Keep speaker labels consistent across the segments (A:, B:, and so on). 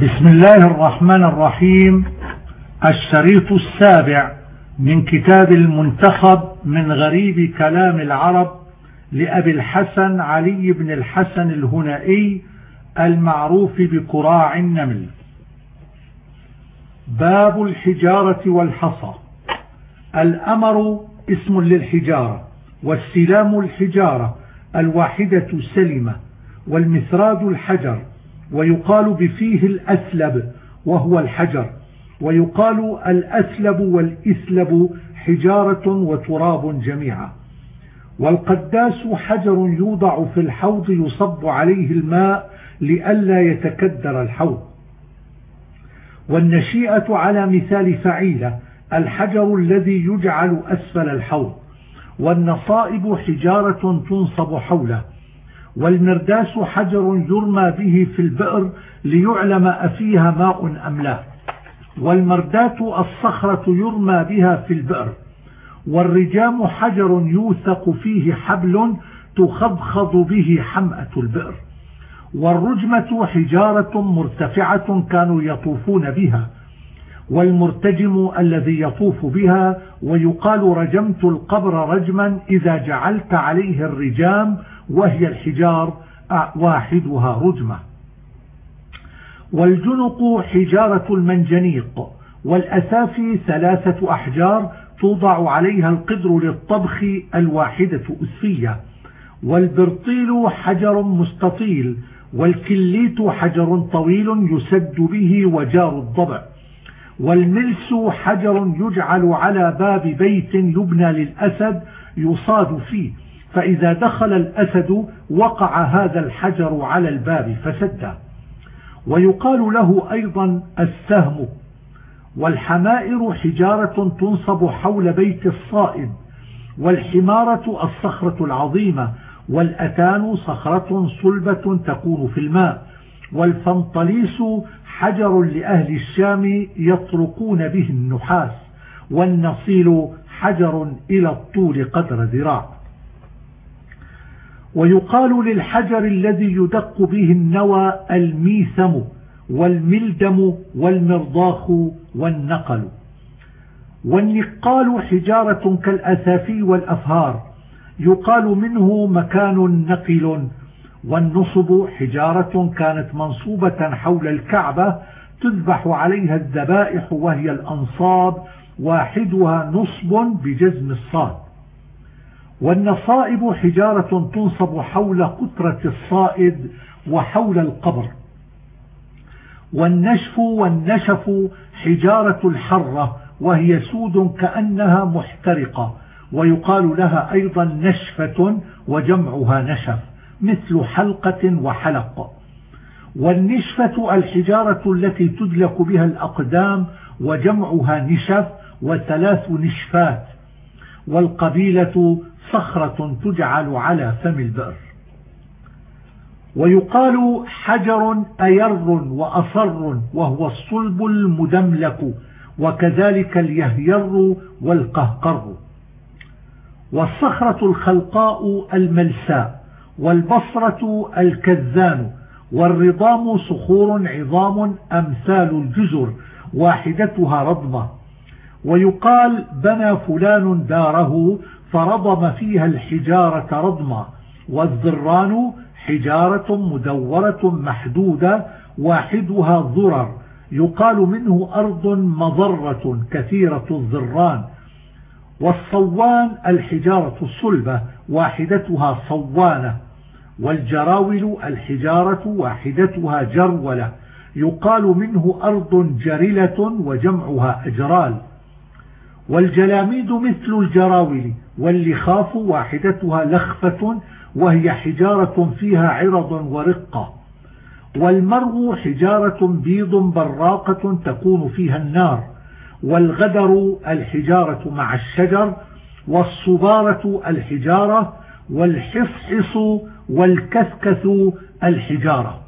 A: بسم الله الرحمن الرحيم. الشريط السابع من كتاب المنتخب من غريب كلام العرب لأبي الحسن علي بن الحسن الهنائي المعروف بكراع النمل. باب الحجارة والحصى. الأمر اسم للحجارة والسلام الحجارة الواحدة سلمة والمثراد الحجر ويقال بفيه الأسلب وهو الحجر ويقال الأسلب والإسلب حجارة وتراب جميعا. والقداس حجر يوضع في الحوض يصب عليه الماء لئلا يتكدر الحوض. والنشيئة على مثال فعيلة الحجر الذي يجعل أسفل الحوض. والنصائب حجارة تنصب حوله. والمرداس حجر يرمى به في البئر ليعلم أفيها ماء أم لا. والمردات الصخرة يرمى بها في البئر. والرجام حجر يوثق فيه حبل تخضخض به حمأة البئر. والرجمة حجارة مرتفعة كانوا يطوفون بها. والمرتجم الذي يطوف بها ويقال رجمت القبر رجما إذا جعلت عليه الرجام وهي الحجار واحدها رجمة. والجنق حجارة المنجنيق. والأسافي ثلاثة أحجار توضع عليها القدر للطبخ الواحدة أسفية. والبرطيل حجر مستطيل. والكليت حجر طويل يسد به وجار الضبع. والملس حجر يجعل على باب بيت يبنى للأسد يصاد فيه. فإذا دخل الأسد وقع هذا الحجر على الباب فسده ويقال له أيضا السهم. والحمائر حجارة تنصب حول بيت الصائد والحمارة الصخرة العظيمة. والأتان صخرة صلبة تكون في الماء. والفنطليس حجر لأهل الشام يطرقون به النحاس. والنصيل حجر إلى الطول قدر ذراع. ويقال للحجر الذي يدق به النوى الميثم والملدم والمرضاخ والنقل. والنقال حجارة كالأسافي والأفهار. يقال منه مكان نقل. والنصب حجارة كانت منصوبة حول الكعبة تذبح عليها الذبائح وهي الأنصاب واحدها نصب بجزم الصاد. والنصائب حجارة تنصب حول قطرة الصائد وحول القبر. والنشف والنشف حجارة الحرة وهي سود كأنها محترقة ويقال لها أيضا نشفة وجمعها نشف مثل حلقة وحلق. والنشفة الحجارة التي تدلك بها الأقدام وجمعها نشف وثلاث نشفات والقبيلة صخرة تجعل على فم البئر. ويقال حجر أير وأصر وهو الصلب المدملك وكذلك اليهير والقهقر. والصخرة الخلقاء الملساء والبصرة الكذان والرضام صخور عظام أمثال الجزر واحدتها رضمة. ويقال بنى فلان داره فرضم فيها الحجارة رضما والذران حجارة مدورة محدودة واحدها ضرر يقال منه أرض مضرة كثيرة الذران والصوان الحجارة الصلبة واحدتها صوانة والجراول الحجارة واحدتها جرولة يقال منه أرض جرلة وجمعها أجرال. والجلاميد مثل الجراول واللخاف واحدتها لخفة وهي حجارة فيها عرض ورقة. والمرو حجارة بيض براقة تكون فيها النار. والغدر الحجارة مع الشجر والصبارة الحجارة والحصحص والكثكث الحجارة.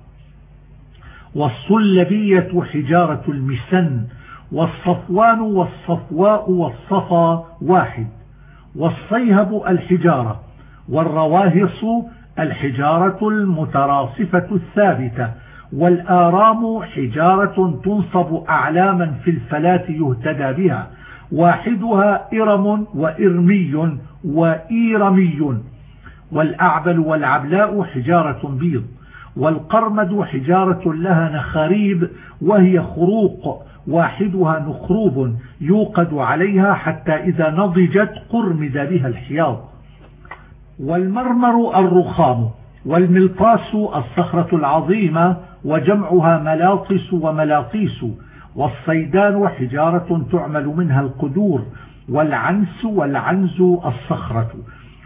A: والصلبية حجارة المسن والصفوان والصفواء والصفا واحد. والصيهب الحجارة والرواهص الحجارة المتراصفة الثابتة والآرام حجارة تنصب أعلاما في الفلاة يهتدى بها واحدها إرم وإرمي وإيرمي. والأعبل والعبلاء حجارة بيض والقرمد حجارة لها نخاريب وهي خروق واحدها نخروب يوقد عليها حتى إذا نضجت قرمد بها الحياض. والمرمر الرخام والملطاس الصخرة العظيمة وجمعها ملاطس وملاطيس والصيدان حجارة تعمل منها القدور والعنس والعنز الصخرة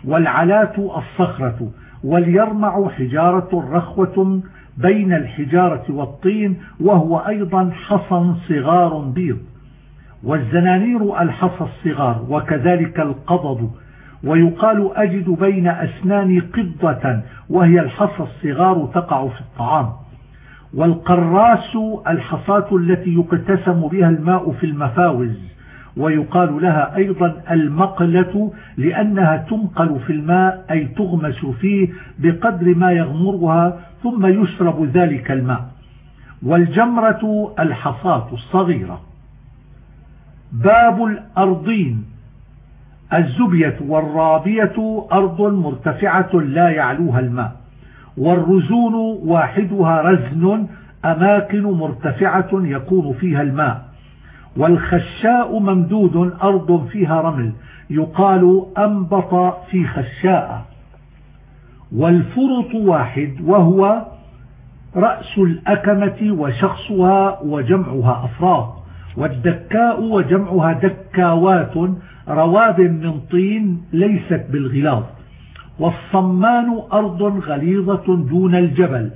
A: والعلات الصخرة واليرمع حجارة رخوة بين الحجارة والطين وهو أيضا حصن صغار بيض. والزنانير الحصى الصغار وكذلك القضب. ويقال أجد بين أسنان قضة وهي الحصى الصغار تقع في الطعام. والقراس الحصاة التي يقتسم بها الماء في المفاوز. ويقال لها أيضا المقلة لأنها تنقل في الماء أي تغمس فيه بقدر ما يغمرها ثم يشرب ذلك الماء. والجمرة الحصاة الصغيرة. باب الأرضين. الزبية والرابية أرض مرتفعة لا يعلوها الماء. والرزون واحدها رزن أماكن مرتفعة يكون فيها الماء. والخشاء ممدود أرض فيها رمل. يقال أنبط في خشاء. والفرط واحد وهو رأس الأكمة وشخصها وجمعها أفراد والدكاء وجمعها دكاوات. رواب من طين ليست بالغلاظ. والصمان أرض غليظة دون الجبل.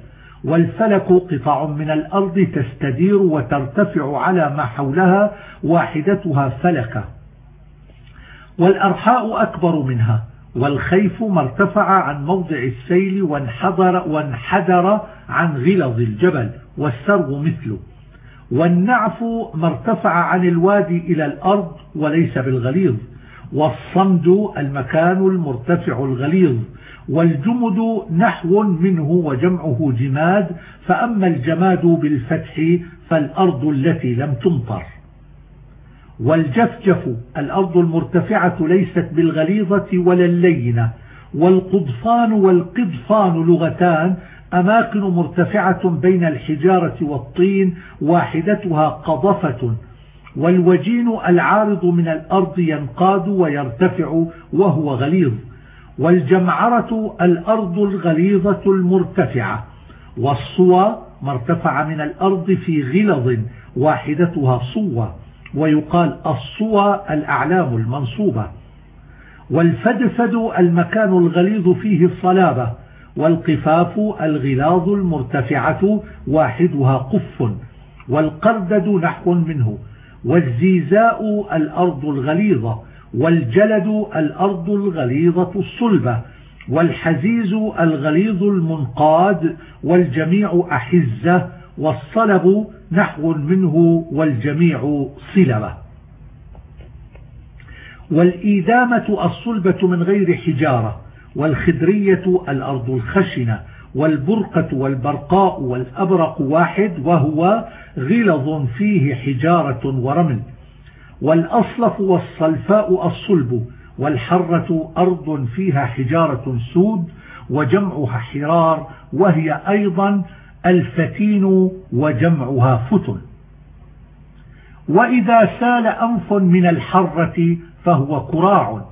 A: والفلك قطع من الأرض تستدير وترتفع على ما حولها واحدتها فلكة. والأرحاء أكبر منها والخيف ما ارتفع عن موضع السيل وانحدر, وانحدر عن غلظ الجبل والسرغ مثله. والنعف ما ارتفع عن الوادي إلى الأرض وليس بالغليظ. والصمد المكان المرتفع الغليظ. والجمد نحو منه وجمعه جماد فأما الجماد بالفتح فالأرض التي لم تمطر. والجفجف الأرض المرتفعة ليست بالغليظة ولا اللينة والقضفان والقضفان لغتان أماكن مرتفعة بين الحجارة والطين واحدتها قضفة والوجين العارض من الأرض ينقاد ويرتفع وهو غليظ. والجمعرة الأرض الغليظة المرتفعة والصوى ما ارتفع من الأرض في غلظ واحدتها صوى ويقال الصوى الأعلام المنصوبة. والفدفد المكان الغليظ فيه الصلابة والقفاف الغلاظ المرتفعة واحدها قف والقردد نحو منه والزيزاء الأرض الغليظة والجلد الأرض الغليظة الصلبة والحزيز الغليظ المنقاد والجميع أحزة والصلب نحو منه والجميع صلبة. والإيدامة الصلبة من غير حجارة والخدرية الأرض الخشنة والبرقة والبرقاء والأبرق واحد وهو غلظ فيه حجارة ورمل. والأصلف والصلفاء الصلب والحرة أرض فيها حجارة سود وجمعها حرار وهي أيضا الفتين وجمعها فتن. وإذا سال أنف من الحرة فهو كراع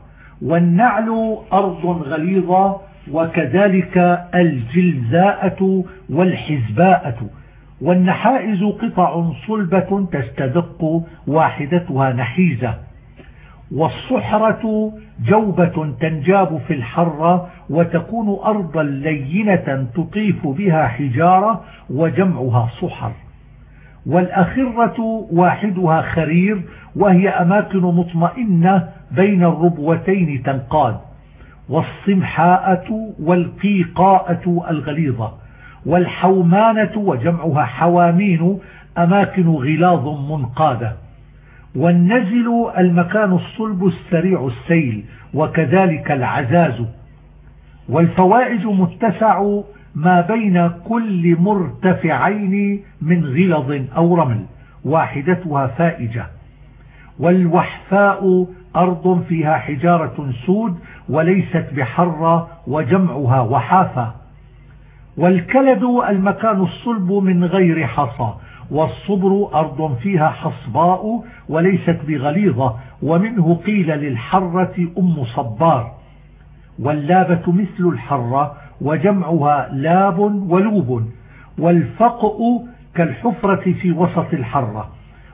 A: والنعل أرض غليظة وكذلك الجلزاءة والحزباءة والنحائز قطع صلبة تستدق واحدتها نحيزة والصحرة جوبة تنجاب في الحرة وتكون أرضا لينة تطيف بها حجارة وجمعها صحر والأخرة واحدها خرير وهي أماكن مطمئنة بين الربوتين تنقاد والصمحاءة والقيقاءة الغليظة. والحومانة وجمعها حوامين أماكن غلاظ منقادة. والنزل المكان الصلب السريع السيل وكذلك العزاز. والفوائج متسع ما بين كل مرتفعين من غلظ أو رمل واحدتها فائجة. والوحفاء أرض فيها حجارة سود وليست بحرة وجمعها وحافة. والكلد المكان الصلب من غير حصى والصبر أرض فيها حصباء وليست بغليظة ومنه قيل للحرة أم صبار واللابة مثل الحرة وجمعها لاب ولوب والفقء كالحفرة في وسط الحرة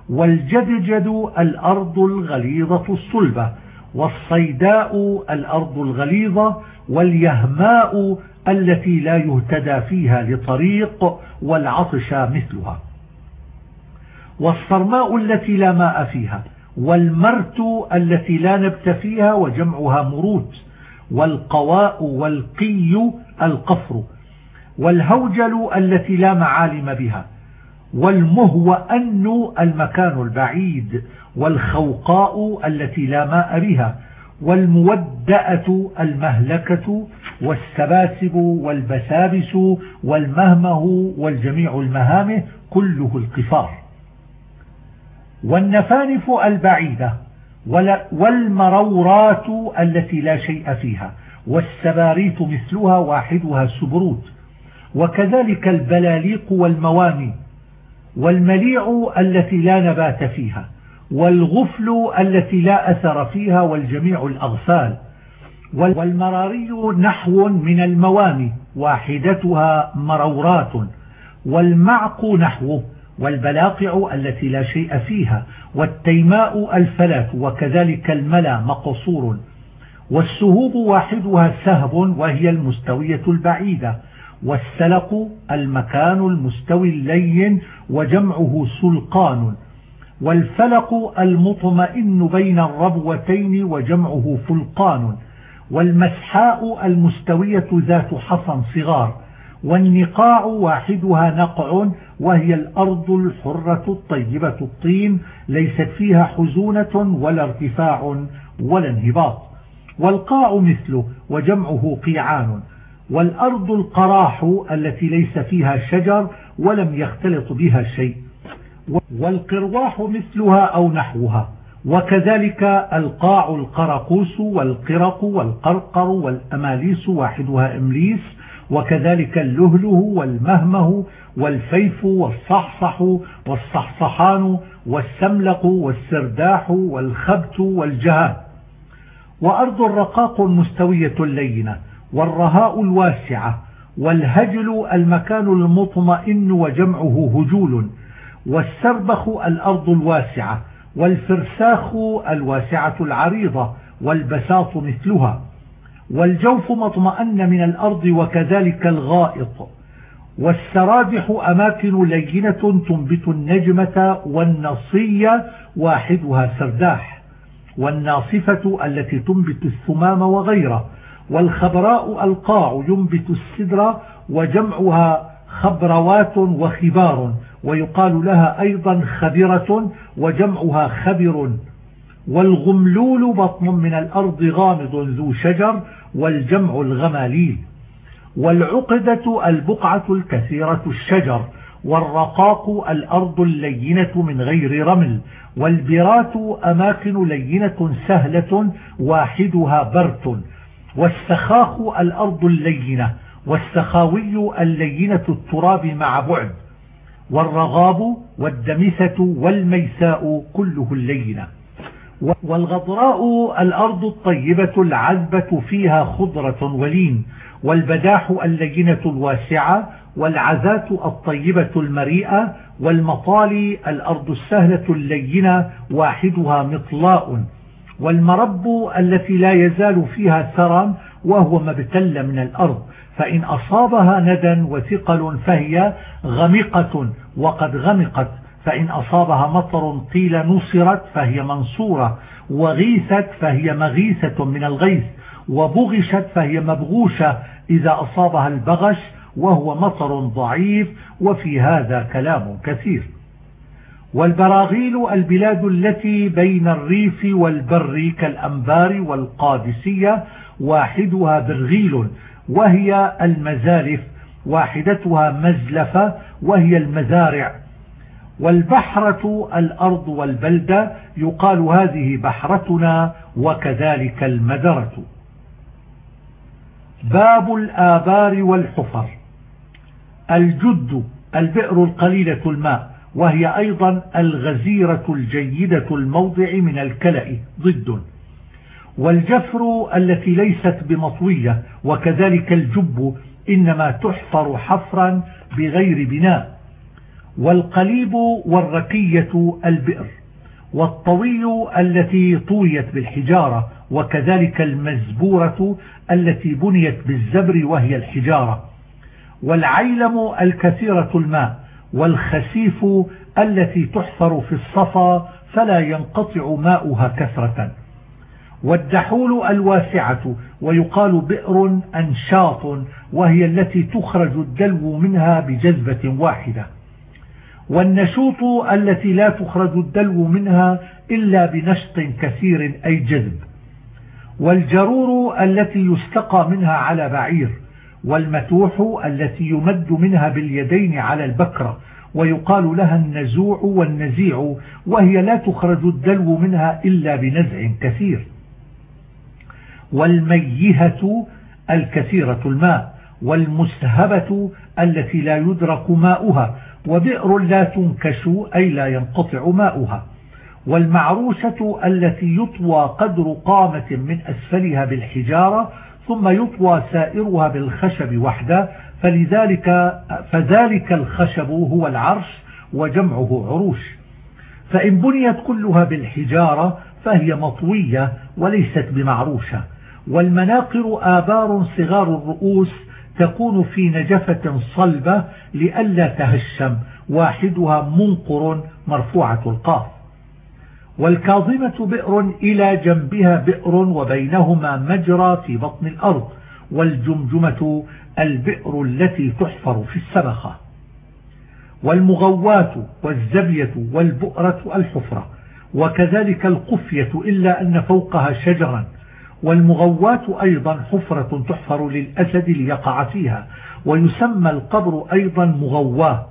A: والجدجد الأرض الغليظة الصلبة والصيداء الأرض الغليظة واليهماء التي لا يهتدى فيها لطريق والعطش مثلها. والصرماء التي لا ماء فيها والمرت التي لا نبت فيها وجمعها مروت والقواء والقي القفر والهوجل التي لا معالم بها والمهوأن المكان البعيد والخوقاء التي لا ماء بها والمودأة المهلكة والسباسب والبسابس والمهمه والجميع المهامه كله القفار والنفانف البعيدة والمرورات التي لا شيء فيها والسباريت مثلها واحدها سبروت وكذلك البلاليق والموامي والمليع التي لا نبات فيها والغفل التي لا أثر فيها والجميع الأغفال. والمراري نحو من الموامي واحدتها مرورات والمعق نحوه والبلاقع التي لا شيء فيها والتيماء الفلات وكذلك الملا مقصور والسهوب واحدها سهب وهي المستوية البعيدة والسلق المكان المستوي اللين وجمعه سلقان والفلق المطمئن بين الربوتين وجمعه فلقان والمسحاء المستوية ذات حصن صغار والنقاع واحدها نقع وهي الأرض الحرة الطيبة الطين ليست فيها حزونة ولا ارتفاع ولا انهباط. والقاع مثله وجمعه قيعان. والأرض القراح التي ليس فيها شجر ولم يختلط بها شيء. والقرواح مثلها أو نحوها. وكذلك ألقاع القرقوس والقرق والقرقر والأماليس واحدها إمليس وكذلك اللهله والمهمه والفيف والصحصح والصحصحان والسملق والسرداح والخبت والجهاد وأرض الرقاق المستوية اللينة والرهاء الواسعة والهجل المكان المطمئن وجمعه هجول والسربخ الأرض الواسعة والفرساخ الواسعة العريضة والبساط مثلها والجوف مطمئن من الأرض وكذلك الغائط والسرادح أماكن لينة تنبت النجمة والنصية واحدها سرداح والناصفة التي تنبت الثمام وغيره والخبراء ألقاع ينبت السدر وجمعها خبروات وخبار ويقال لها أيضا خبرة وجمعها خبر والغملول بطن من الأرض غامض ذو شجر والجمع الغماليل والعقدة البقعة الكثيرة الشجر والرقاق الأرض اللينة من غير رمل والبرات أماكن لينة سهلة واحدها برت والسخاخ الأرض اللينة والسخاوي اللينة التراب مع بعد والرغاب والدمثة والميساء كله اللينة والغضراء الأرض الطيبة العذبة فيها خضرة ولين. والبداح اللينة الواسعة والعذات الطيبة المريئة والمطالي الأرض السهلة اللينة واحدها مطلاء. والمرب التي لا يزال فيها ثرى وهو مبتل من الأرض. فإن أصابها ندى وثقل فهي غمقة وقد غمقت. فإن أصابها مطر قيل نصرت فهي منصورة. وغيثت فهي مغيثة من الغيث. وبغشت فهي مبغوشة إذا أصابها البغش وهو مطر ضعيف. وفي هذا كلام كثير. والبراغيل البلاد التي بين الريف والبر كالأنبار والقادسية واحدها برغيل وهي المزارف واحدتها مزلفة وهي المزارع. والبحرة الأرض والبلدة يقال هذه بحرتنا وكذلك المدرة. باب الآبار والحفر. الجد البئر القليلة الماء. وهي أيضا الغزيرة الجيدة الموضع من الكلأ ضد. والجفر التي ليست بمطوية وكذلك الجب إنما تحفر حفرا بغير بناء. والقليب والركية البئر والطوي التي طويت بالحجارة وكذلك المزبورة التي بنيت بالزبر وهي الحجارة. والعيلم الكثيرة الماء والخسيف التي تحفر في الصفا فلا ينقطع ماؤها كثرة. والدحول الواسعة ويقال بئر أنشاط وهي التي تخرج الدلو منها بجذبة واحدة. والنشوط التي لا تخرج الدلو منها إلا بنشط كثير أي جذب. والجرور التي يستقى منها على بعير. والمتوح التي يمد منها باليدين على البكرة ويقال لها النزوع والنزيع وهي لا تخرج الدلو منها إلا بنزع كثير. والميهة الكثيرة الماء والمسهبة التي لا يدرك ماؤها وبئر لا تنكش أي لا ينقطع ماؤها. والمعروشة التي يطوى قدر قامة من أسفلها بالحجارة ثم يطوى سائرها بالخشب وحده فلذلك فذلك الخشب هو العرش وجمعه عروش. فإن بنيت كلها بالحجارة فهي مطوية وليست بمعروشة. والمناقر آبار صغار الرؤوس تكون في نجفة صلبة لئلا تهشم واحدها منقر مرفوعة القاف. والكاظمة بئر إلى جنبها بئر وبينهما مجرى في بطن الأرض والجمجمة البئر التي تحفر في السبخة. والمغوات والزبية والبؤرة الحفرة وكذلك القفية إلا أن فوقها شجرا. والمغوات أيضا حفرة تحفر للأسد ليقع فيها ويسمى القبر أيضا مغواه.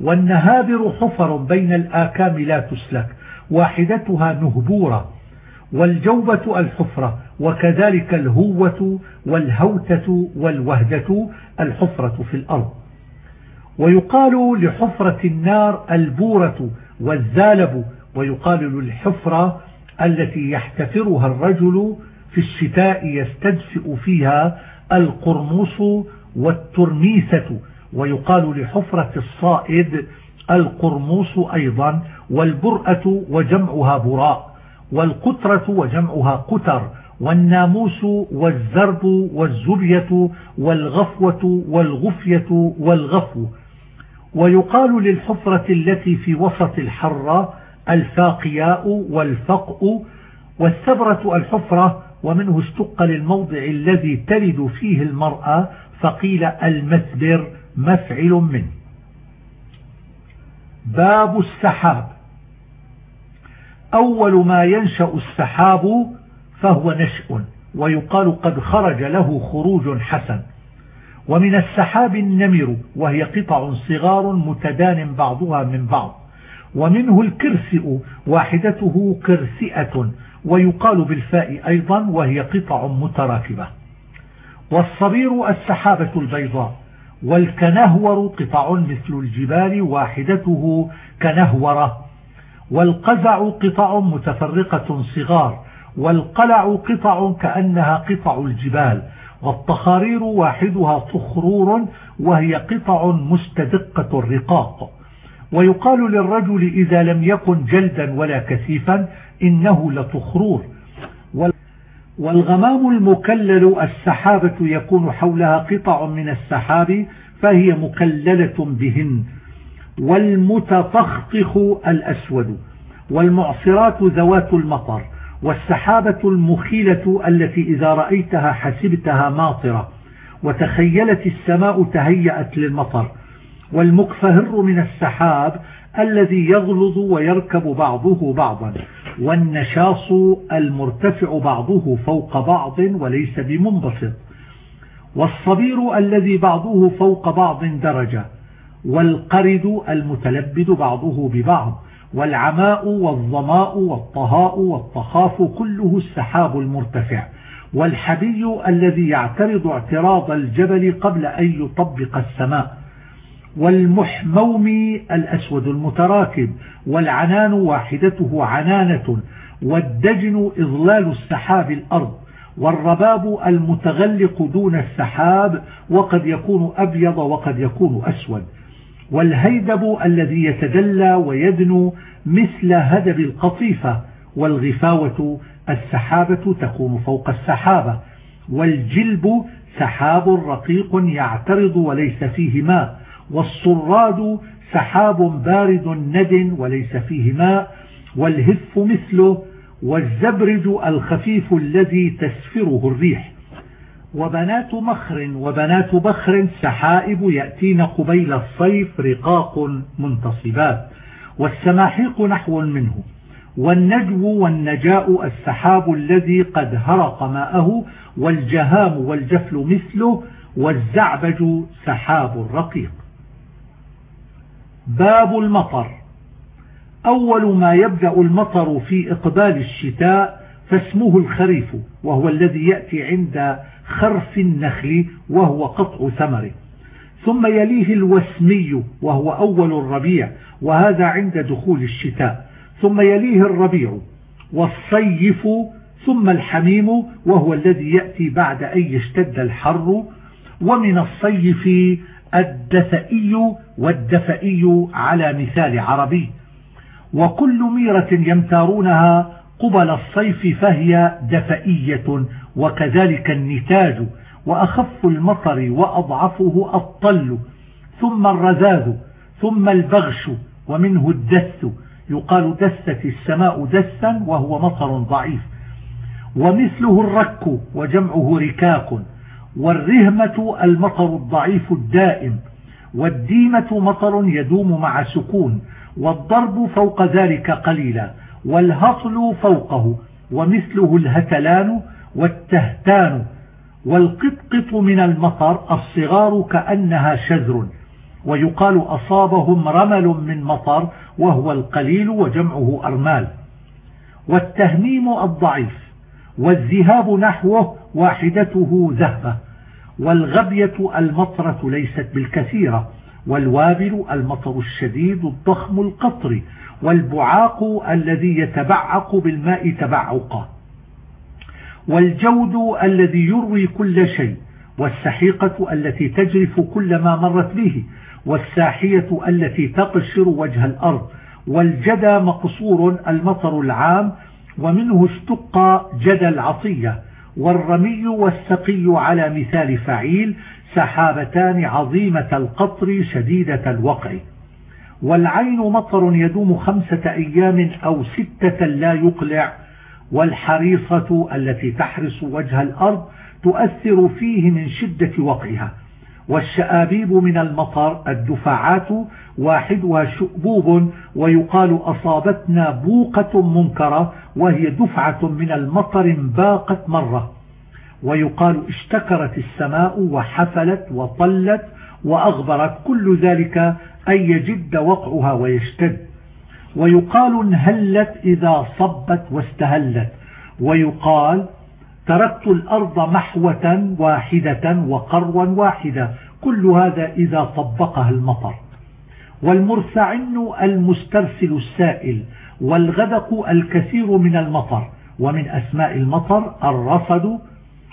A: والنهابر حفر بين الآكام لا تسلك واحدتها نهبورة والجوبة الحفرة وكذلك الهوة والهوتة والوهدة الحفرة في الأرض. ويقال لحفرة النار البورة والزالب ويقال للحفرة التي يحتفرها الرجل في الشتاء يستدفئ فيها القرموس والترميسة. ويقال لحفرة الصائد القرموس أيضا والبرأة وجمعها براء والقطرة وجمعها قتر والناموس والزرب والزبية والغفوة والغفية والغفو. ويقال للحفرة التي في وسط الحرة الفاقياء والفقء والثبرة الحفرة ومنه اشتق للموضع الذي تلد فيه المرأة فقيل المثبر مفعل منه. باب السحاب. أول ما ينشأ السحاب فهو نشء ويقال قد خرج له خروج حسن. ومن السحاب النمر وهي قطع صغار متدان بعضها من بعض. ومنه الكرسئ واحدته كرسئة ويقال بالفاء أيضا وهي قطع متراكبة. والصبير السحابة البيضاء. والكنهور قطع مثل الجبال واحدته كنهورة والقزع قطع متفرقة صغار والقلع قطع كأنها قطع الجبال والطخارير واحدها طخرور وهي قطع مستدقة الرقاق. ويقال للرجل إذا لم يكن جلدا ولا كثيفا إنه لطخرور والغمام المكلل السحابة يكون حولها قطع من السحاب فهي مكللة بهن. والمتطخطخ الأسود. والمعصرات ذوات المطر. والسحابة المخيلة التي إذا رأيتها حسبتها ماطرة. وتخيلت السماء تهيأت للمطر. والمكفهر من السحاب الذي يغلظ ويركب بعضه بعضا. والنشاص المرتفع بعضه فوق بعض وليس بمنبسط. والصبير الذي بعضه فوق بعض درجة والقرد المتلبد بعضه ببعض والعماء والظماء والطهاء والطخاف كله السحاب المرتفع. والحبي الذي يعترض اعتراض الجبل قبل أن يطبق السماء. والمحموم الأسود المتراكب والعنان واحدته عنانة والدجن إضلال السحاب الأرض والرباب المتغلق دون السحاب وقد يكون أبيض وقد يكون أسود. والهيدب الذي يتدلى ويدنو مثل هدب القطيفة والغفاوة السحابة تكون فوق السحابة. والجلب سحاب رقيق يعترض وليس فيه ماء. والصراد سحاب بارد ند وليس فيه ماء والهف مثله والزبرج الخفيف الذي تسفره الريح. وبنات مخر وبنات بخر سحائب يأتين قبيل الصيف رقاق منتصبات. والسماحيق نحو منه. والنجو والنجاء السحاب الذي قد هرق ماءه والجهام والجفل مثله والزعبج سحاب رقيق. باب المطر. أول ما يبدأ المطر في إقبال الشتاء فاسمه الخريف وهو الذي يأتي عند خرف النخل وهو قطع ثمره ثم يليه الوسمي وهو أول الربيع وهذا عند دخول الشتاء. ثم يليه الربيع والصيف ثم الحميم وهو الذي يأتي بعد أن يشتد الحر. ومن الصيف الدفئي والدفئي على مثال عربي. وكل ميرة يمتارونها قبل الصيف فهي دفئية وكذلك النتاج وأخف المطر وأضعفه الطل ثم الرذاذ ثم البغش ومنه الدث. يقال دست السماء دسا وهو مطر ضعيف. ومثله الرك وجمعه ركاك. والرهمة المطر الضعيف الدائم والديمة مطر يدوم مع سكون والضرب فوق ذلك قليلا والهطل فوقه ومثله الهتلان والتهتان والقطقط من المطر الصغار كأنها شذر ويقال أصابهم رمل من مطر وهو القليل وجمعه أرمال. والتهميم الضعيف والذهاب نحوه واحدته ذهبة والغبية المطرة ليست بالكثيرة والوابل المطر الشديد الضخم القطر والبعاق الذي يتبعق بالماء تبعقا والجود الذي يروي كل شيء والسحيقة التي تجرف كل ما مرت به والساحية التي تقشر وجه الأرض والجدى مقصور المطر العام ومنه اشتق جدى العطية والرمي والسقي على مثال فعيل سحابتان عظيمة القطر شديدة الوقع. والعين مطر يدوم خمسة أيام أو ستة لا يقلع والحريصة التي تحرس وجه الأرض تؤثر فيه من شدة وقعها. والشآبيب من المطر الدفعات واحدها شؤبوب ويقال أصابتنا بوقة منكرة وهي دفعة من المطر باقت مرة. ويقال اشتكرت السماء وحفلت وطلت وأغبرت كل ذلك أن يجد وقعها ويشتد. ويقال انهلت إذا صبت واستهلت. ويقال تركت الأرض محوة واحدة وقروا واحدة. كل هذا إذا طبقها المطر. والمرسعن المسترسل السائل والغدق الكثير من المطر. ومن أسماء المطر الرصد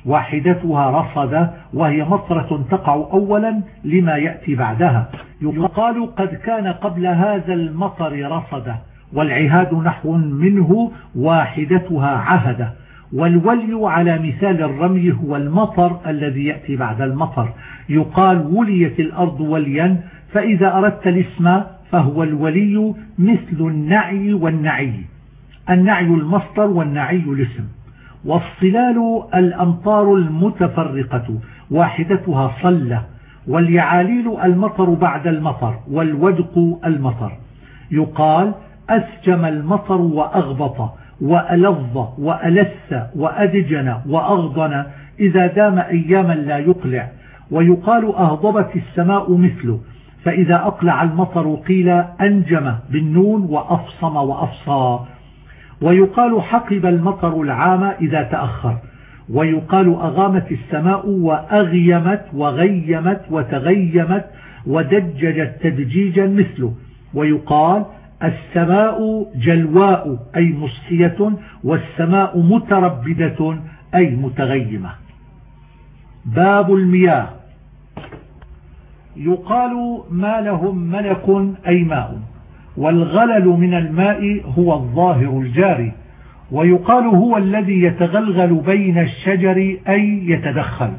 A: واحدتها رصد وهي مطرة تقع أولا لما يأتي بعدها. يقال قد كان قبل هذا المطر رصد والعهاد نحو منه واحدتها عهد. والولي على مثال الرمي هو المطر الذي يأتي بعد المطر. يقال وليت الأرض وليا فإذا أردت الاسم فهو الولي مثل النعي والنعي. النعي المصدر والنعي الاسم. والصلال الأمطار المتفرقة واحدتها صلة. واليعاليل المطر بعد المطر والودق المطر. يقال أسجم المطر وأغبط. وألظ وألث وأدجن وأغضن إذا دام أياما لا يقلع. ويقال أهضبت السماء مثله. فإذا أقلع المطر قيل أنجم بالنون وأفصم وأفصى. ويقال حقب المطر العام إذا تأخر. ويقال أغامت السماء وأغيمت وغيمت وتغيمت ودججت تدجيجا مثله. ويقال السماء جلواء أي مصحية والسماء متربدة أي متغيمة. باب المياه. يقال ما لهم ملك أي ماء والغلل من الماء هو الظاهر الجاري ويقال هو الذي يتغلغل بين الشجر أي يتدخل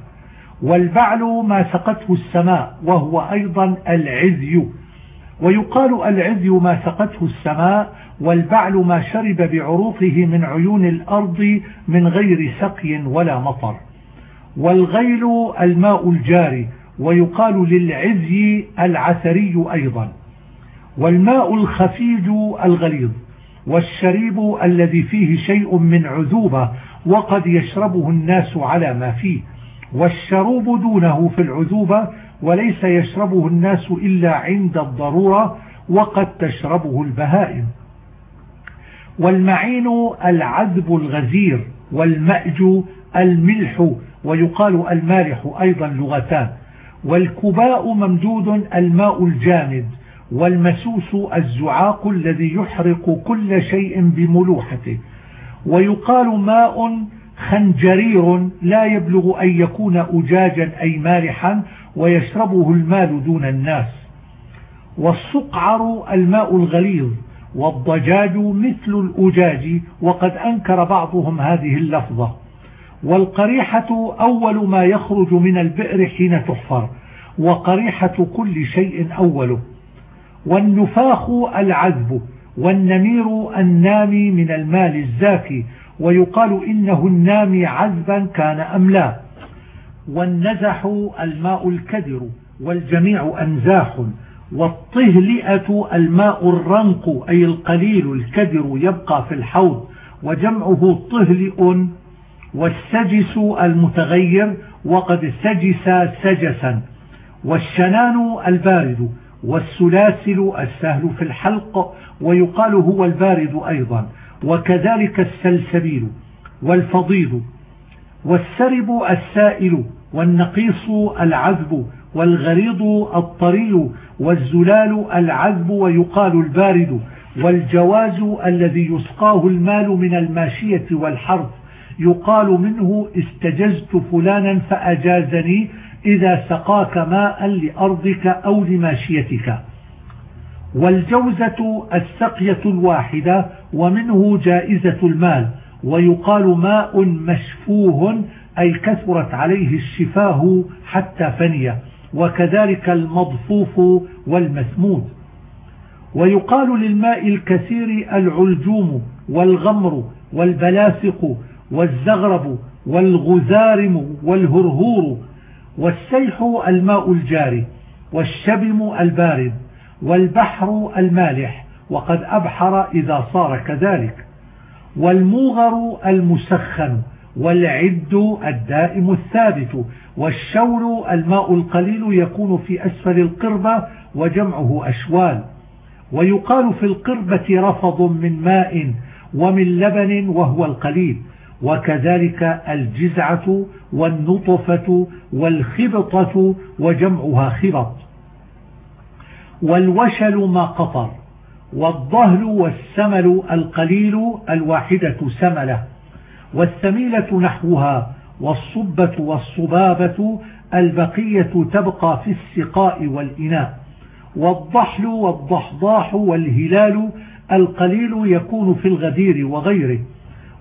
A: والبعل ما سقته السماء وهو أيضا العذي ويقال العذي ما سقته السماء والبعل ما شرب بعروقه من عيون الأرض من غير سقي ولا مطر. والغيل الماء الجاري ويقال للعذي العثري أيضا. والماء الخفيج الغليظ والشريب الذي فيه شيء من عذوبة وقد يشربه الناس على ما فيه. والشروب دونه في العذوبة وليس يشربه الناس إلا عند الضرورة وقد تشربه البهائم. والمعين العذب الغزير والمأج الملح ويقال المالح أيضا لغتان والكباء ممدود الماء الجامد. والمسوس الزعاق الذي يحرق كل شيء بملوحته. ويقال ماء خنجرير لا يبلغ أن يكون أجاجا أي مالحا ويشربه المال دون الناس. والسقعر الماء الغليظ والضجاج مثل الأجاج وقد أنكر بعضهم هذه اللفظة. والقريحة أول ما يخرج من البئر حين تحفر وقريحة كل شيء أوله. والنفاخ العذب والنمير النامي من المال الزاكي ويقال إنه النامي عذبا كان أم لا. والنزح الماء الكدر والجميع أنزاح والطهلئة الماء الرنق أي القليل الكدر يبقى في الحوض وجمعه طهلئ والسجس المتغير وقد سجس سجسا والشنان البارد والسلاسل السهل في الحلق ويقال هو البارد أيضا. وكذلك السلسبيل والفضيض والسرب السائل والنقيص العذب والغريض الطري والزلال العذب ويقال البارد والجواز الذي يسقاه المال من الماشية والحرث يقال منه استجزت فلانا فأجازني إذا سقاك ماء لأرضك أو لماشيتك. والجوزة السقية الواحدة ومنه جائزة المال ويقال ماء مشفوه أي كثرت عليه الشفاه حتى فني وكذلك المضفوف والمثمود. ويقال للماء الكثير العلجوم والغمر والبلاثق والزغرب والغزارم والهرهور والسيح الماء الجاري والشبم البارد والبحر المالح وقد أبحر إذا صار كذلك. والموغر المسخن والعد الدائم الثابت والشول الماء القليل يكون في أسفل القربة وجمعه أشوال. ويقال في القربة رفض من ماء ومن لبن وهو القليل. وكذلك الجزعة والنطفة والخبطة وجمعها خبط. والوشل ما قطر والضهل والسمل القليل الواحدة سملة والثميلة نحوها والصبة والصبابة البقية تبقى في السقاء والإناء والضحل والضحضاح والهلال القليل يكون في الغدير وغيره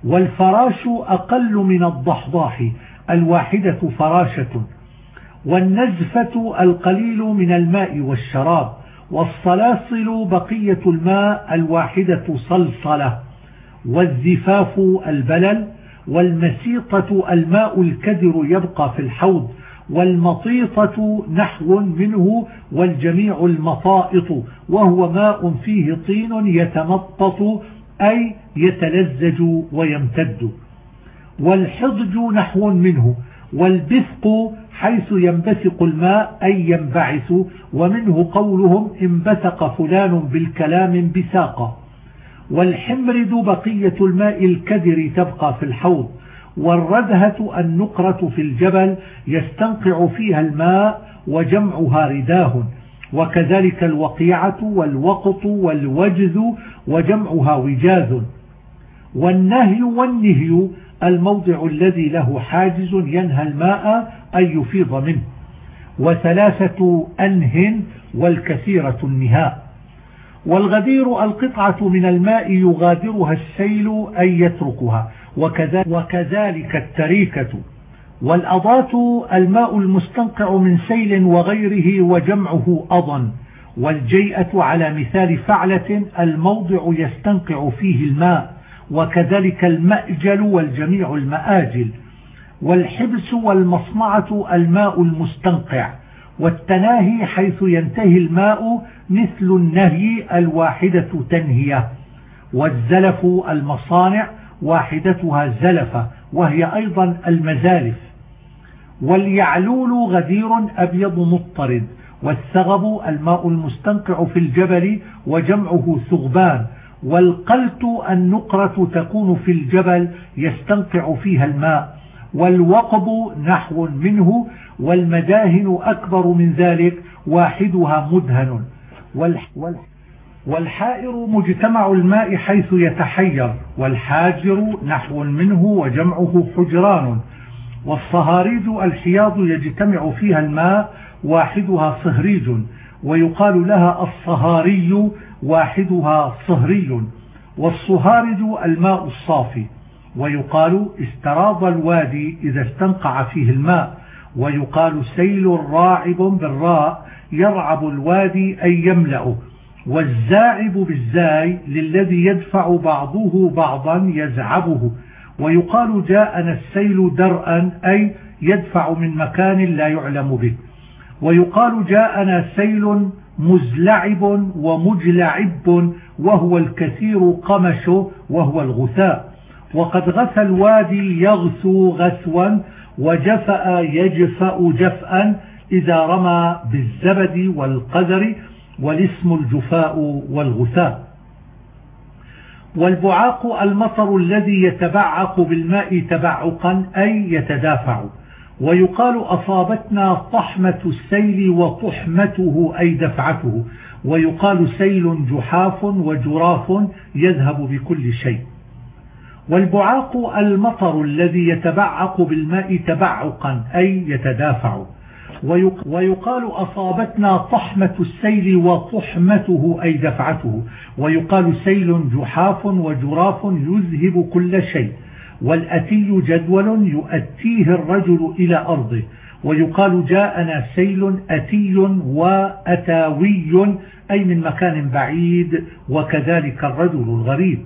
A: والفراش أقل من الضحضاح الواحدة فراشة والنزفة القليل من الماء والشراب والصلاصل بقية الماء الواحدة صلصلة والزفاف البلل والمسيطة الماء الكدر يبقى في الحوض والمطيطة نحو منه والجميع المطائط وهو ماء فيه طين يتمطط أي يتلزج ويمتد. والحضج نحو منه والبثق حيث ينبثق الماء أي ينبعث ومنه قولهم انبثق فلان بالكلام بساقة والحمرد بقية الماء الكدر تبقى في الحوض والردهة النقرة في الجبل يستنقع فيها الماء وجمعها رداه وكذلك الوقيعة والوقط والوجذ وجمعها وجاز والنهي والنهي الموضع الذي له حاجز ينهى الماء أن يفيض منه وثلاثة أنه والكثيرة النهاء. والغدير القطعة من الماء يغادرها السيل أي يتركها وكذلك التريكة. والأضات الماء المستنقع من سيل وغيره وجمعه أضا والجيئة على مثال فعلة الموضع يستنقع فيه الماء وكذلك المأجل والجميع المآجل. والحبس والمصنعة الماء المستنقع والتناهي حيث ينتهي الماء مثل النهي الواحدة تنهية والزلف المصانع واحدتها زلفة وهي أيضا المزالف. واليعلول غدير أبيض مضطرد والثغب الماء المستنقع في الجبل وجمعه ثغبان والقلت النقرة تكون في الجبل يستنقع فيها الماء. والوقب نحو منه والمداهن أكبر من ذلك واحدها مدهن. والحائر مجتمع الماء حيث يتحير والحاجر نحو منه وجمعه حجران. والصهاريج الحياض يجتمع فيها الماء واحدها صهريج. ويقال لها الصهاري واحدها صهري. والصهارج الماء الصافي. ويقال استراض الوادي إذا استنقع فيه الماء ويقال سيل راعب بالراء يرعب الوادي أي يملأ والزاعب بالزاي الذي يدفع بعضه بعضا يزعبه ويقال جاءنا السيل درءا أي يدفع من مكان لا يعلم به ويقال جاءنا سيل مزلعب ومجلعب وهو الكثير قمشه وهو الغثاء. وقد غثى الوادي يغثو غثوا وجفأ يجفأ جفأ إذا رمى بالزبد والقذر والاسم الجفاء والغثاء. والبعاق المطر الذي يتبعق بالماء تبعقا أي يتدافع. ويقال أصابتنا طحمة السيل وطحمته أي دفعته. ويقال سيل جحاف وجراف يذهب بكل شيء. والبعاق المطر الذي يتبعق بالماء تبعقا أي يتدافع. ويقال أصابتنا طحمة السيل وطحمته أي دفعته. ويقال سيل جحاف وجراف يذهب كل شيء. والأتي جدول يؤتيه الرجل إلى أرضه. ويقال جاءنا سيل أتي وأتاوي أي من مكان بعيد وكذلك الرجل الغريب.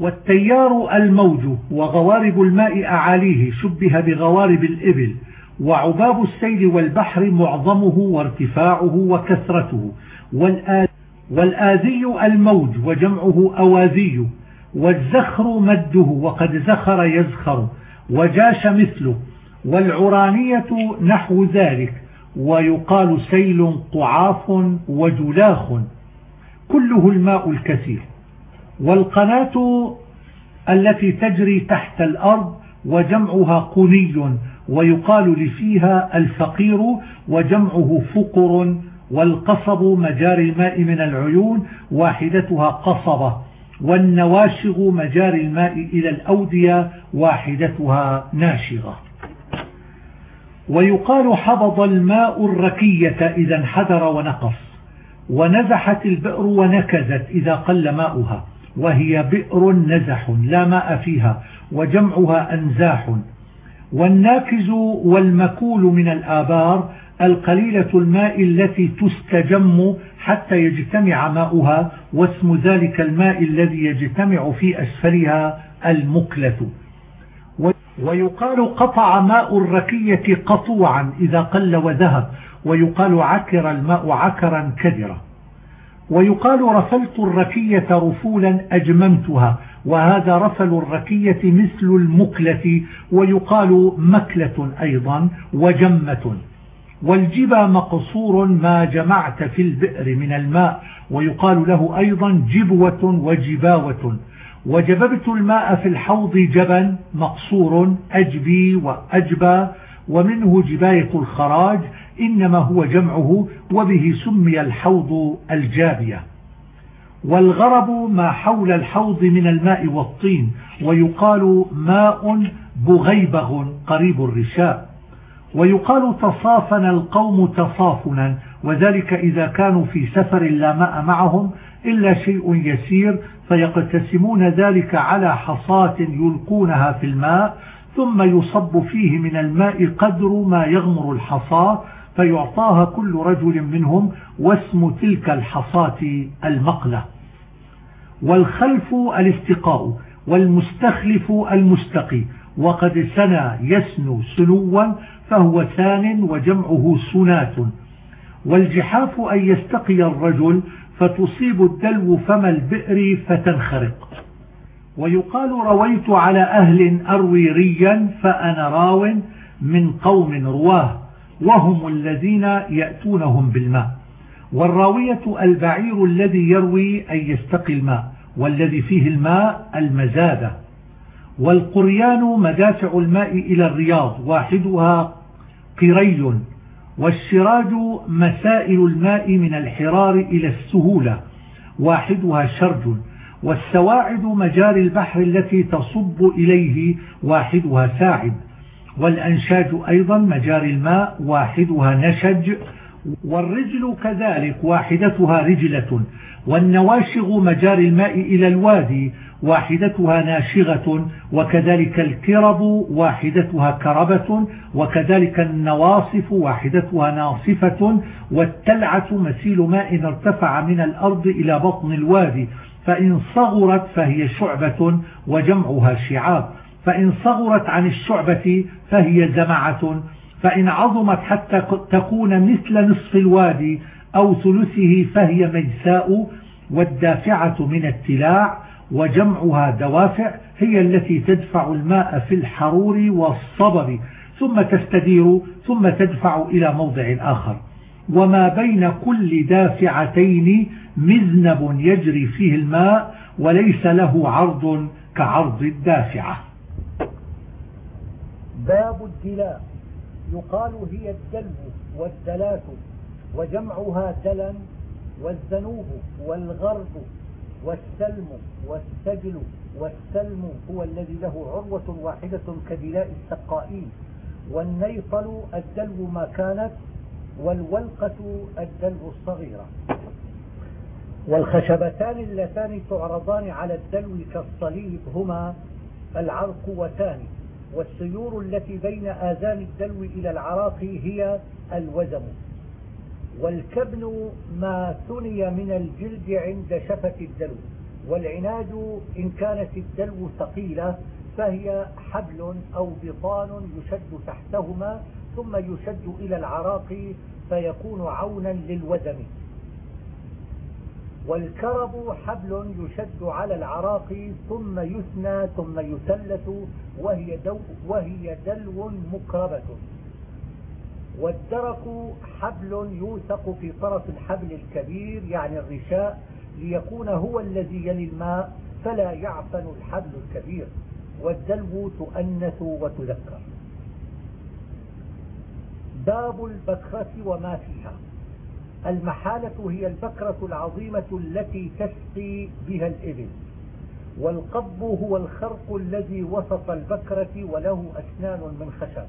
A: والتيار الموج وغوارب الماء أعاليه شبه بغوارب الإبل وعباب السيل والبحر معظمه وارتفاعه وكثرته والآذي الموج وجمعه أواذي والزخر مده وقد زخر يزخر وجاش مثله والعرانية نحو ذلك ويقال سيل قعاف وجلاخ كله الماء الكثير. والقناة التي تجري تحت الأرض وجمعها قني ويقال لفيها الفقير وجمعه فقر والقصب مجاري الماء من العيون واحدتها قصبة والنواشغ مجاري الماء إلى الأودية واحدتها ناشغة. ويقال حبض الماء الركية إذا انحدر ونقص ونزحت البئر ونكزت إذا قل ماؤها. وهي بئر نزح لا ماء فيها وجمعها أنزاح. والناكز والمكول من الآبار القليلة الماء التي تستجم حتى يجتمع ماؤها واسم ذلك الماء الذي يجتمع في أسفلها المكلة ويقال قطع ماء الركية قطوعا إذا قل وذهب ويقال عكر الماء عكرا كدرا. ويقال رفلت الركية رفولا أجممتها وهذا رفل الركية مثل المكلة ويقال مكلة أيضا وجمة. والجبى مقصور ما جمعت في البئر من الماء ويقال له أيضا جبوة وجباوة. وجببت الماء في الحوض جبا مقصور أجبي وأجبى ومنه جباية الخراج إنما هو جمعه وبه سمي الحوض الجابية. والغرب ما حول الحوض من الماء والطين ويقال ماء بغيبغ قريب الرشاء ويقال تصافن القوم تصافنا وذلك إذا كانوا في سفر لا ماء معهم إلا شيء يسير فيقتسمون ذلك على حصاة يلقونها في الماء ثم يصب فيه من الماء قدر ما يغمر الحصاة فيعطاها كل رجل منهم واسم تلك الحصاة المقلة. والخلف الاستقاء والمستخلف المستقي. وقد سنى يسنو سنوا فهو ثان وجمعه سنات. والجحاف أن يستقي الرجل فتصيب الدلو فم البئر فتنخرق. ويقال رويت على أهل أروي ريا فأنا راو من قوم رواه. وهم الذين يأتونهم بالماء. والراوية البعير الذي يروي أن يستقي الماء والذي فيه الماء المزادة. والقريان مدافع الماء إلى الرياض واحدها قري والشراج مسائل الماء من الحرار إلى السهولة واحدها شرج. والسواعد مجاري البحر التي تصب إليه واحدها ساعد. والأنشاج أيضا مجاري الماء واحدها نشج والرجل كذلك واحدتها رجلة والنواشغ مجاري الماء إلى الوادي واحدتها ناشغة وكذلك الكرب واحدتها كربة وكذلك النواصف واحدتها ناصفة والتلعة مسيل ماء ارتفع من الأرض إلى بطن الوادي فإن صغرت فهي شعبة وجمعها شعاب. فإن صغرت عن الشعبة فهي زمعة فإن عظمت حتى تكون مثل نصف الوادي أو ثلثه فهي مجساء والدافعة من التلاع وجمعها دوافع هي التي تدفع الماء في الحرور والصبر ثم تستدير ثم تدفع إلى موضع آخر. وما بين كل دافعتين مذنب يجري فيه الماء وليس له عرض كعرض الدافعة.
B: باب الدلاء. يقال هي الدلو والدلات وجمعها دلا والذنوب والغرب والسلم والسجل والسلم هو الذي له عروة واحدة كدلاء السقائين والنيطل الدلو ما كانت والولقة الدلو الصغيرة. والخشبتان اللتان تعرضان على الدلو كالصليب هما العرقوتان والسيور التي بين آذان الدلو إلى العراقي هي الوذم. والكبن ما ثني من الجلد عند شفة الدلو. والعناج إن كانت الدلو ثقيلة فهي حبل أو بطان يشد تحتها ثم يشد إلى العراقي فيكون عونا للوذم. والكرب حبل يشد على العراقي ثم يثنى ثم يثلث وهي, دو وهي دلو مكربة. والدرك حبل يوثق في طرف الحبل الكبير يعني الرشاء ليكون هو الذي يلي الماء فلا يعفن الحبل الكبير. والدلو تؤنث وتذكر. باب البكرة وما فيها. المحالة هي البكرة العظيمة التي تسقي بها الإبل. والقضب هو الخرق الذي وسط البكرة وله أسنان من خشب.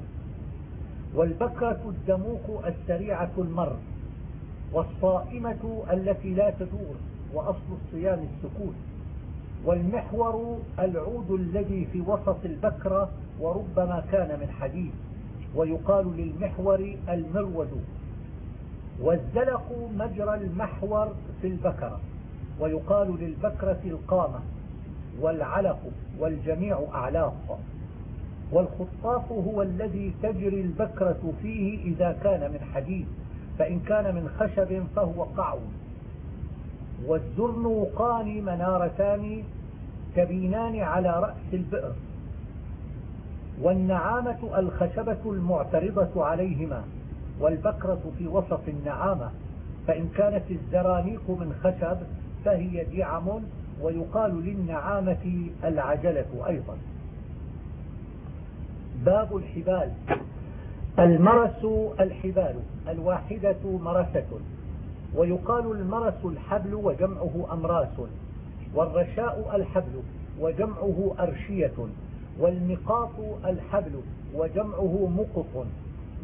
B: والبكرة الدموق السريعة المر والصائمة التي لا تدور وأصل الصيام السكوت. والمحور العود الذي في وسط البكرة وربما كان من حديد. ويقال للمحور المرود والزلق مجرى المحور في البكرة ويقال للبكرة القامة والعلق والجميع أعلاق والخطاف هو الذي تجري البكرة فيه إذا كان من حديد فإن كان من خشب فهو قعو. والزرنوقان منارتان تبينان على رأس البئر والنعامة الخشبة المعترضة عليهما. والبكرة في وسط النعامة فإن كانت الزرانيق من خشب فهي دعم ويقال للنعامة العجلة أيضا. باب الحبال. المرس الحبال الواحدة مرسة ويقال المرس الحبل وجمعه أمراس والرشاء الحبل وجمعه أرشية والمقاط الحبل وجمعه مقط.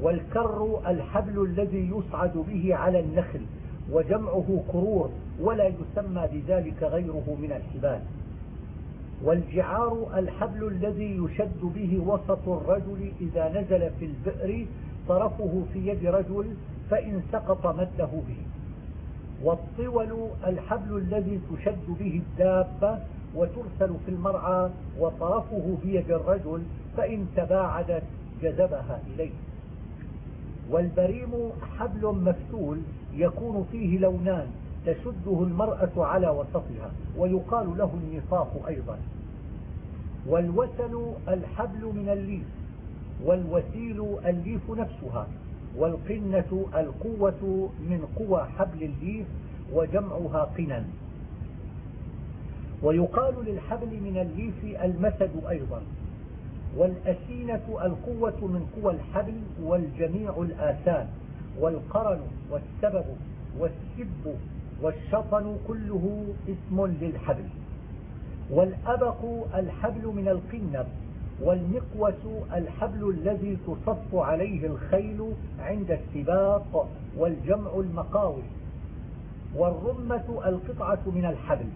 B: والكر الحبل الذي يصعد به على النخل وجمعه كرور ولا يسمى بذلك غيره من الحبال. والجعار الحبل الذي يشد به وسط الرجل إذا نزل في البئر طرفه في يد رجل فإن سقط مده به. والطول الحبل الذي تشد به الدابة وترسل في المرعى وطرفه بيد الرجل فإن تباعدت جذبها إليه. والبريم حبل مفتول يكون فيه لونان تشده المرأة على وسطها ويقال له النطاق أيضا. والوثل الحبل من الليف والوثيل الليف نفسها والقنة القوة من قوى حبل الليف وجمعها قنا. ويقال للحبل من الليف المسد أيضا. والأسينة القوة من قوى الحبل والجميع الآسان والقرن والسبب والسب والشطن كله اسم للحبل. والأبق الحبل من القنب والمقوس الحبل الذي تصف عليه الخيل عند السباق والجمع المقاوس. والرمة القطعة من الحبل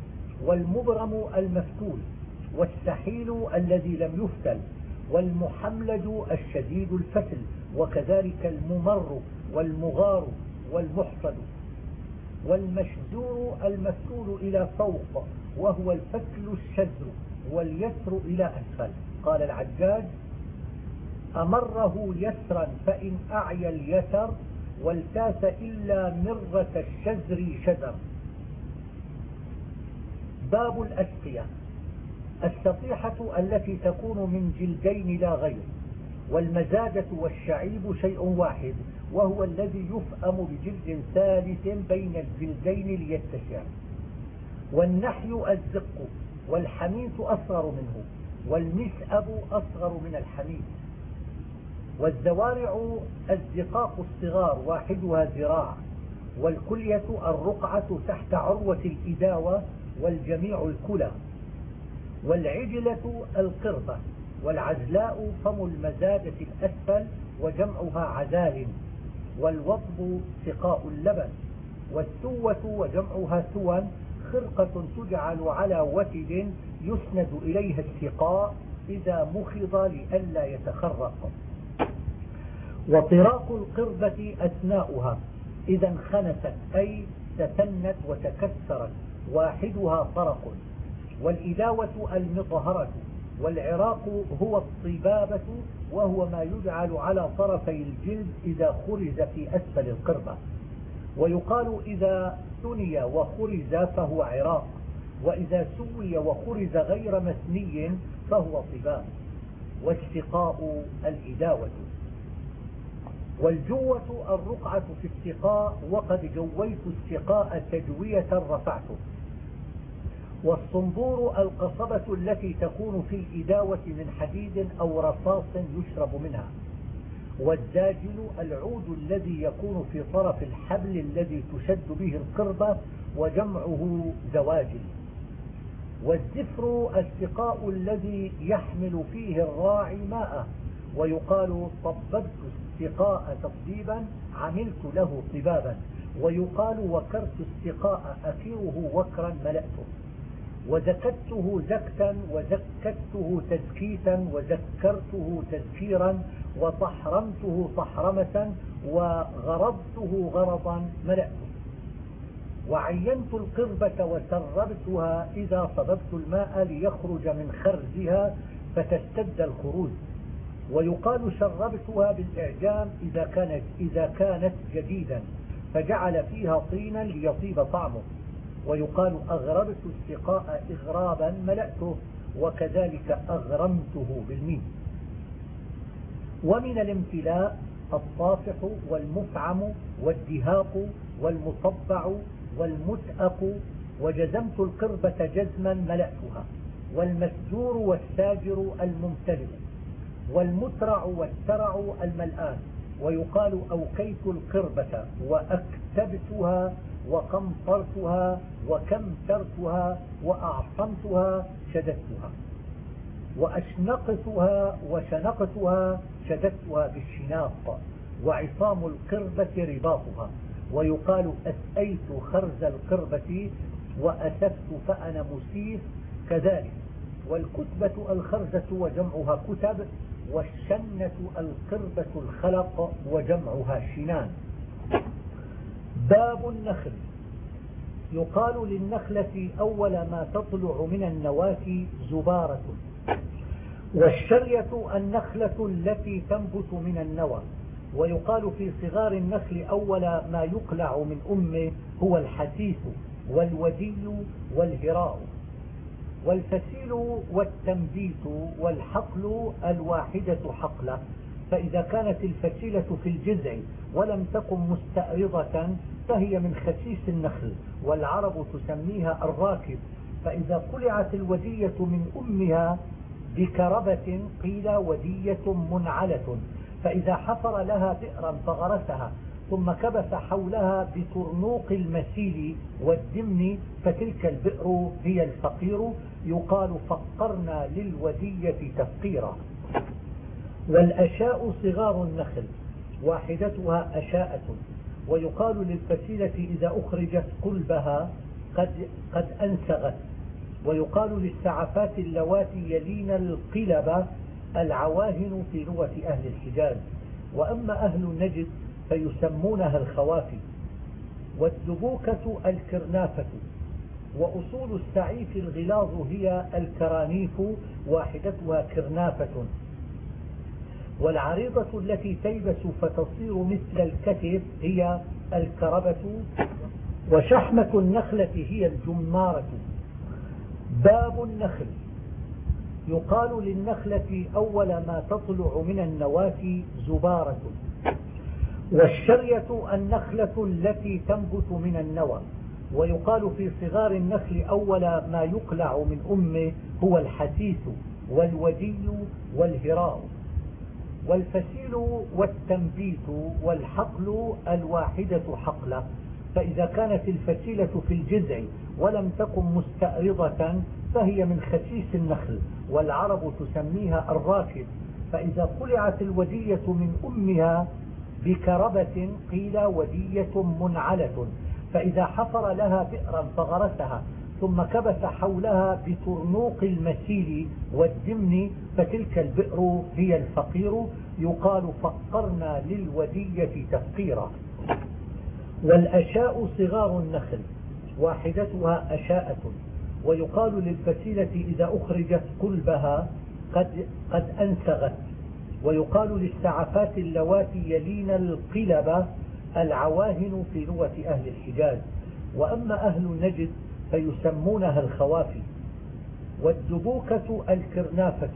B: والمبرم المفتول والسحيل الذي لم يفتل والمحملج الشديد الفتل وكذلك الممر والمغار والمحصد. والمشدور المفتول إلى فوق وهو الفتل الشذر واليسر إلى أسفل. قال العجاج أمره يسرا فإن أعيا اليسر والتاس إلا مرة الشزر شذر. باب الأسقية السطيحة التي تكون من جلدين لا غير والمزادة والشعيب شيء واحد وهو الذي يفأم بجلد ثالث بين الجلدين ليتسع والنحي الزق والحميث أصغر منه والمسأب أصغر من الحميث والزوارع الزقاق الصغار واحدها ذراع والكلية الرقعة تحت عروة الإداوة والجميع الكلى. والعجلة القربة والعزلاء فم المزادة الأسفل وجمعها عزال والوضب سقاء اللبن والسوة وجمعها سوى خرقة تجعل على وتد يسند إليها السقاء إذا مخض لئلا يتخرق. وطراق القربة أثناؤها إذا انخنست أي تثنت وتكسرت واحدها طرق والإداوة المطهرة والعراق هو الطبابة وهو ما يجعل على طرفي الجلد إذا خرز في أسفل القربة. ويقال إذا ثني وخرز فهو عراق وإذا سوي وخرز غير مثني فهو طباب. والسقاء الإداوة. والجوة الرقعة في السقاء وقد جويت السقاء تجوية رفعته. والصنبور القصبة التي تكون في الإداوة من حديد أو رصاص يشرب منها. والزاجل العود الذي يكون في طرف الحبل الذي تشد به القربة وجمعه زواجل. والزفر السقاء الذي يحمل فيه الراعي ماءه ويقال طببت السقاء تطبيبا عملت له طبابا. ويقال وكرت السقاء أكره وكرا ملأته. وزكته زكتا وزكته تزكيتا وذكرته تذكيرا وطحرمته طحرمة وغرضته غرضا ملأته. وعينت القربة وسربتها إذا صببت الماء ليخرج من خرزها فتستد الخروج. ويقال شربتها بالإعجام إذا كانت, إذا كانت جديدا فجعل فيها طينا ليطيب طعمه. ويقال أغربت السقاء إغرابا ملأته وكذلك أغرمته بالميم. ومن الامتلاء الطافح والمفعم والدهاق والمطبع والمتأق وجزمت القربة جزما ملأتها والمسجور والساجر الممتلئ والمترع والترع الملآن ويقال أوكيت القربة وأكتبتها وقمطرتها وكمترتها وأعصمتها شددتها. وأشنقتها وشنقتها شددتها بالشناق. وعصام القربة رباطها. ويقال أسأيت خرز القربة وأسفت فأنا مسيف. كذلك. والكتبة الخرزة وجمعها كتب والشنة القربة الخلق وجمعها شنان. باب النخل. يقال للنخلة أول ما تطلع من النواة زبارة. والشرية النخلة التي تنبت من النوى. ويقال في صغار النخل أول ما يقلع من أمه هو الحسيس والودي والهراء. والفسيل والتنبيت والحقل الواحدة حقلة. فإذا كانت الفسيلة في الجذع ولم تكن مستأرضة فهي من خسيس النخل والعرب تسميها الراكب. فإذا قلعت الودية من أمها بكربة قيل ودية منعلة. فإذا حفر لها بئرا فغرسها ثم كبس حولها بترنوق المسيل والدمن فتلك البئر هي الفقير. يقال فقرنا للودية تفقيرا. والأشاء صغار النخل واحدتها أشاءة. ويقال للفسيلة إذا أخرجت قلبها قد, قد أنسغت. ويقال للسعفات اللواتي يلين القلب العواهن في لغة أهل الحجاز. وأما أهل النجد فيسمونها الخوافي. والدبوكة الكرنافة. وأصول السعيف الغلاظ هي الكرانيف واحدتها كرنافة. والعريضة التي تيبس فتصير مثل الكتف هي الكربة وشحمة النخلة هي الجمارة. باب النخل. يقال للنخلة أول ما تطلع من النواة زبارة. والشرية النخلة التي تنبت من النوى. ويقال في صغار النخل أول ما يقلع من أمه هو الحسيس والودي والهراء. والفسيل والتنبيت والحقل الواحدة حقلة. فإذا كانت الفسيلة في الجذع ولم تكن مستأرضة فهي من خسيس النخل والعرب تسميها الراكب فإذا قلعت الودية من أمها بكربة قيل ودية منعلة. فإذا حفر لها بئرا فغرسها ثم كبس حولها بترنوق المسيل والدمن فتلك البئر هي الفقير يقال فقرنا للودية تفقيرا. والأشاء صغار النخل واحدتها أشاءة. ويقال للفسيلة إذا أخرجت قلبها قد, قد أنسغت. ويقال للسعفات اللواتي يلين القلب العواهن في لغة أهل الحجاز. وأما أهل النجد فيسمونها الخوافي. والدبوكة الكرنافة.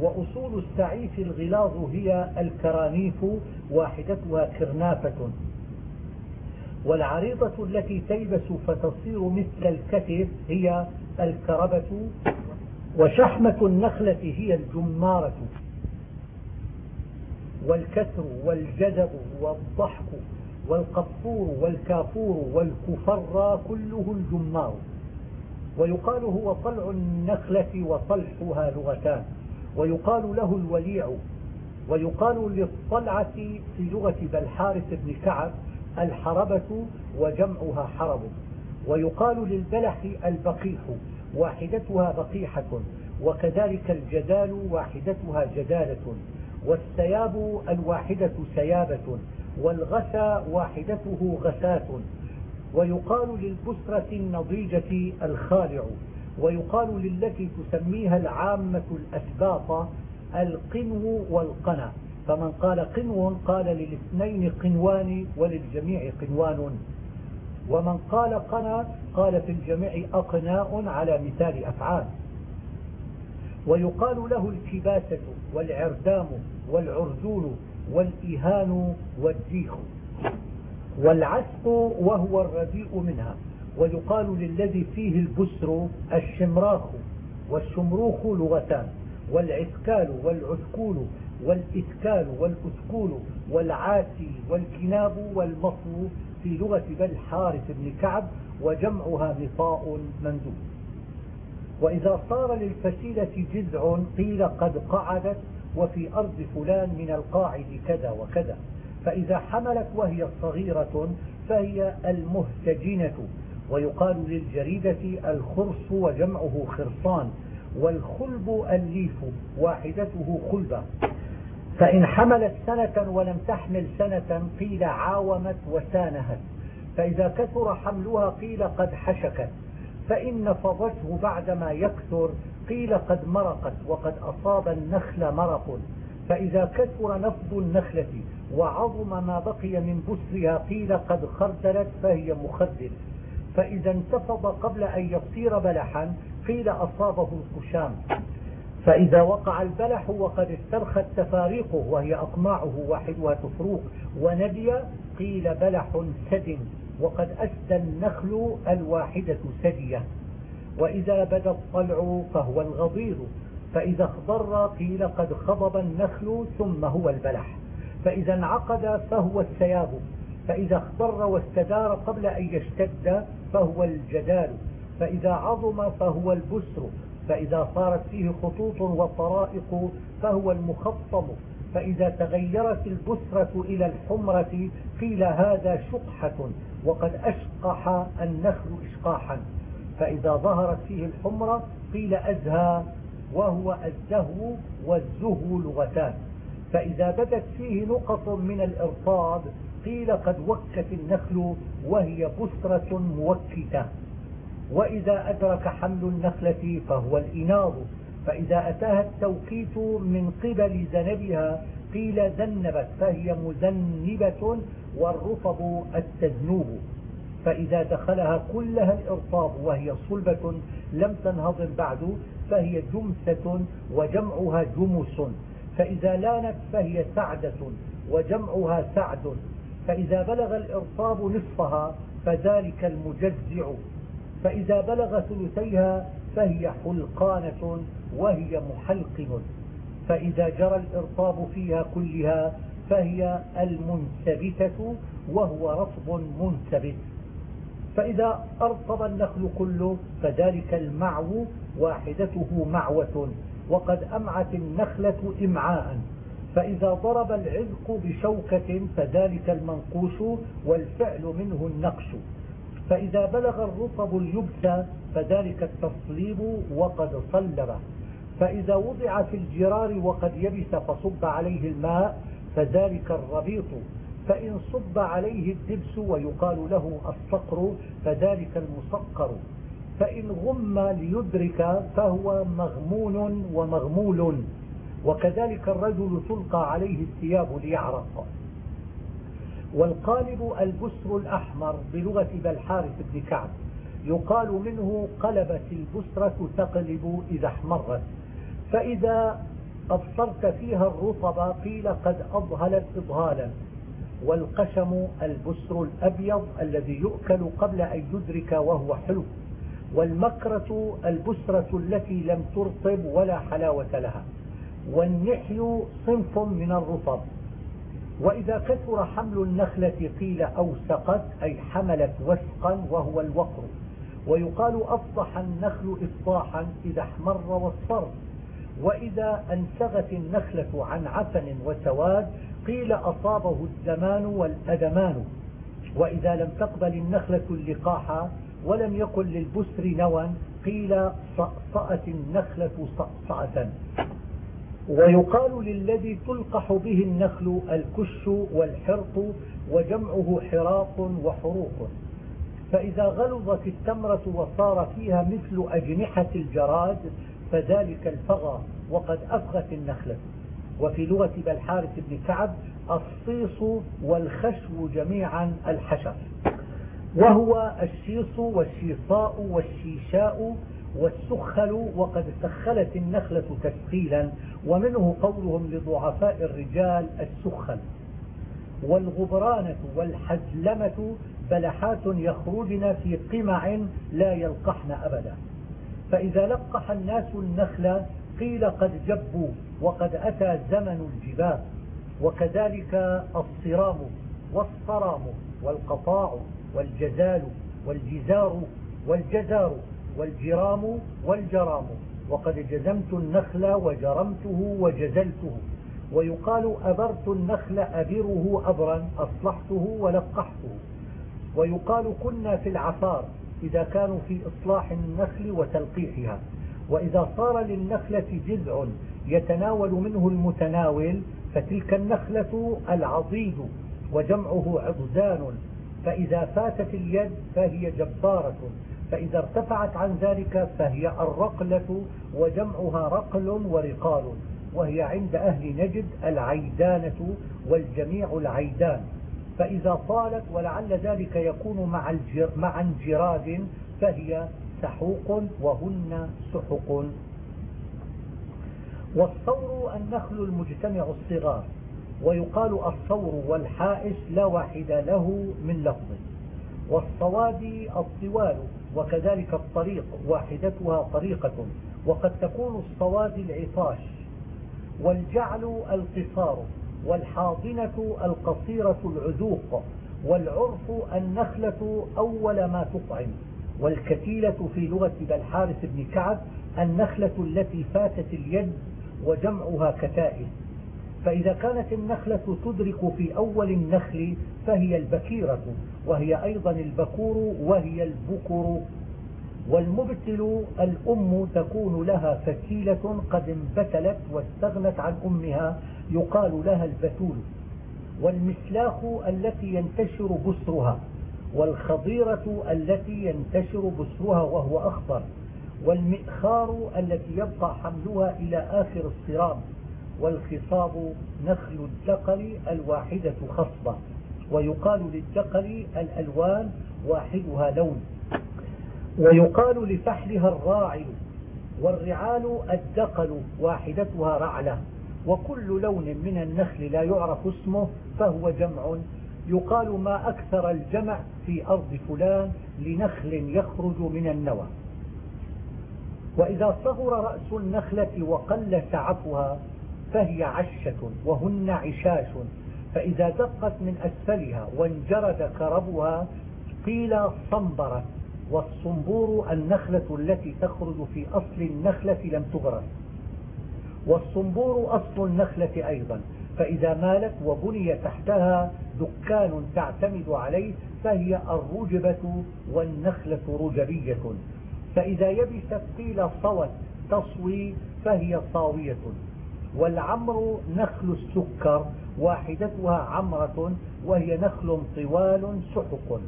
B: وأصول السعيف الغلاظ هي الكرانيف واحدتها كرنافة. والعريضة التي تيبس فتصير مثل الكتف هي الكربة وشحمة النخلة هي الجمارة. والكسر والجذب والضحك والقفور والكافور والكفر كله الجمار. ويقال هو طلع النخلة وطلحها لغتان. ويقال له الوليع ويقال للطلعة في لغة بلحارث بن كعب الحربة وجمعها حرب. ويقال للبلح البقيح واحدتها بقيحة وكذلك الجدال واحدتها جدالة. والسياب الواحدة سيابة والغسى واحدته غساة ويقال للبسرة النضيجة الخالع. ويقال للتي تسميها العامة الأسباط القنو والقنا فمن قال قنو قال للاثنين قنوان وللجميع قنوان. ومن قال قنا قال في الجميع أقناء على مثال أفعال. ويقال له الكباسة والعردام والعرزول والإهان والديخ والعسق وهو الرديء منها. ويقال للذي فيه البسر الشمراخ والشمروخ لغتان والعسكال والعسكول والإسكال والأسكول والعاتي والكناب والمصر في لغة بل حارث بن كعب وجمعها مطاء مندوب. وإذا صار للفسيلة جذع قيل قد قعدت وفي أرض فلان من القاعد كذا وكذا. فإذا حملت وهي صغيرة فهي المهتجنة. ويقال للجريدة الخرص وجمعه خرصان والخلب الليف واحدته خلبة. فإن حملت سنة ولم تحمل سنة قيل عاومت وسانهت. فإذا كثر حملها قيل قد حشكت. فإن نفضته بعدما يكثر قيل قد مرقت وقد أصاب النخل مرق. فإذا كثر نفض النخلة وعظم ما بقي من بسرها قيل قد خردلت فهي مخدل فإذا انتفض قبل أن يصير بلحا قيل أصابه الخشام فإذا وقع البلح وقد استرخت تفاريقه وهي أقماعه واحدها تفروق وندي قيل بلح سد وقد أسدى النخل الواحدة سدية. وإذا بدا الطلع فهو الغضير فإذا اخضر قيل قد خضب النخل ثم هو البلح. فإذا انعقد فهو السياب فإذا اخضر واستدار قبل أن يشتد فهو الجدال فإذا عظم فهو البسر فإذا صارت فيه خطوط وطرائق فهو المخطم فإذا تغيرت البسرة إلى الحمرة قيل هذا شقحة وقد أشقح النخل إشقاحا فإذا ظهرت فيه الحمرة قيل أزهى وهو الزهو والزهو لغتان فإذا بدت فيه نقط من الإرصاد قيل قد وكت النخل وهي بسرة موكتة. وإذا أدرك حمل النخلة فهو الإناض. فإذا أتاها التوقيت من قبل ذنبها قيل ذنبت فهي مذنبة والرطب التذنوب فإذا دخلها كلها الإرطاب وهي صلبة لم تنهضم بعد فهي جمسة وجمعها جمس. فإذا لانت فهي سعدة وجمعها سعد. فإذا بلغ الإرطاب نصفها فذلك المجزع. فإذا بلغ ثلثيها فهي حلقانة وهي محلقن. فإذا جرى الإرطاب فيها كلها فهي المنسبتة وهو رطب منسبت فإذا أرطب النخل كله فذلك المعو واحدته معوة. وقد أمعت النخلة إمعاء. فإذا ضرب العذق بشوكة فذلك المنقوش والفعل منه النقش. فإذا بلغ الرطب اليبس فذلك التصليب وقد صلب. فإذا وضع في الجرار وقد يبس فصب عليه الماء فذلك الربيط. فإن صب عليه الدبس ويقال له الصقر فذلك المصقر فإن غم ليدرك فهو مغمون ومغمول. وكذلك الرجل تلقى عليه الثياب ليعرق والقالب البسر الأحمر بلغة بلحارث بن كعب. يقال منه قلبت البسرة تقلب إذا احمرت. فإذا أبصرت فيها الرطب قيل قد أضهلت إضهالا والقشم البسر الأبيض الذي يؤكل قبل أن يدرك وهو حلو. والمكرة البسرة التي لم ترطب ولا حلاوة لها. والنحي صنف من الرطب وإذا كثر حمل النخلة قيل أوسقت أي حملت وسقا وهو الوقر. ويقال أفضح النخل إفضاحا إذا احمر واصفر. وإذا أنسغت النخلة عن عفن وسواد قيل أصابه الزمان والأدمان. وإذا لم تقبل النخلة اللقاح ولم يكن للبسر نوى قيل صأصأت النخلة صأصأة. ويقال للذي تلقح به النخل الكش والحرط وجمعه حراق وحروق. فإذا غلظت التمرة وصار فيها مثل أجنحة الجراد فذلك الفغى وقد أفغت النخلة. وفي لغة بلحارث بن كعب الصيص والخشو جميعا الحشف وهو الشيص والشيصاء والشيشاء والسخل وقد سخلت النخلة تسخيلا ومنه قولهم لضعفاء الرجال السخل. والغبرانة والحزلمة بلحات يخرجن في قمع لا يلقحن أبدا. فإذا لقح الناس النخل قيل قد جبوا وقد أتى زمن الجباب وكذلك الصرام والصرام والقطاع والجزال والجزار والجزار والجرام والجرام. وقد جزمت النخل وجرمته وجزلته. ويقال أبرت النخل أبره أبرا أصلحته ولقحته. ويقال كنا في العفار إذا كانوا في إصلاح النخل وتلقيحها. وإذا صار للنخلة جذع يتناول منه المتناول فتلك النخلة العضيد وجمعه عضدان. فإذا فاتت اليد فهي جبارة. فإذا ارتفعت عن ذلك فهي الرقلة وجمعها رقل ورقال وهي عند أهل نجد العيدانة والجميع العيدان. فإذا طالت ولعل ذلك يكون مع, مع انجراد فهي سحوق وهن سحق. والصور النخل المجتمع الصغار ويقال الصور والحائش لا واحد له من لفظ والصوادي الطوال وكذلك الطريق واحدتها طريقة وقد تكون الصوادي العطاش والجعل القصار والحاضنة القصيرة العذوق والعرف النخلة أول ما تطعم والكتيلة في لغة بالحارث بن كعب النخلة التي فاتت اليد وجمعها كتائل فإذا كانت النخلة تدرك في أول النخل فهي البكيرة وهي أيضا البكور وهي البكر. والمبتل الأم تكون لها فتيلة قد انبتلت واستغنت عن أمها يقال لها البتول. والمسلاخ التي ينتشر بسرها والخضيرة التي ينتشر بسرها وهو أخضر. والمئخار التي يبقى حملها إلى آخر الصرام والخصاب نخل الدقل الواحدة خصبة ويقال للدقل الألوان واحدها لون. ويقال لفحلها الراعل والرعال الدقل واحدتها رعلة. وكل لون من النخل لا يعرف اسمه فهو جمع. يقال ما أكثر الجمع في أرض فلان لنخل يخرج من النوى. وإذا صغر رأس النخلة وقل سعفها فهي عشة وهن عشاش فإذا دقت من أسفلها وانجرد كربها قيل صنبرت والصنبور النخلة التي تخرج في أصل النخلة لم تغرس. والصنبور أصل النخلة أيضا فإذا مالت وبني تحتها دكان تعتمد عليه فهي الرجبة والنخلة رجبية. فإذا يبست قيل صوت تصوي فهي صاوية. والعمر نخل السكر واحدتها عمرة وهي نخل طوال سحق.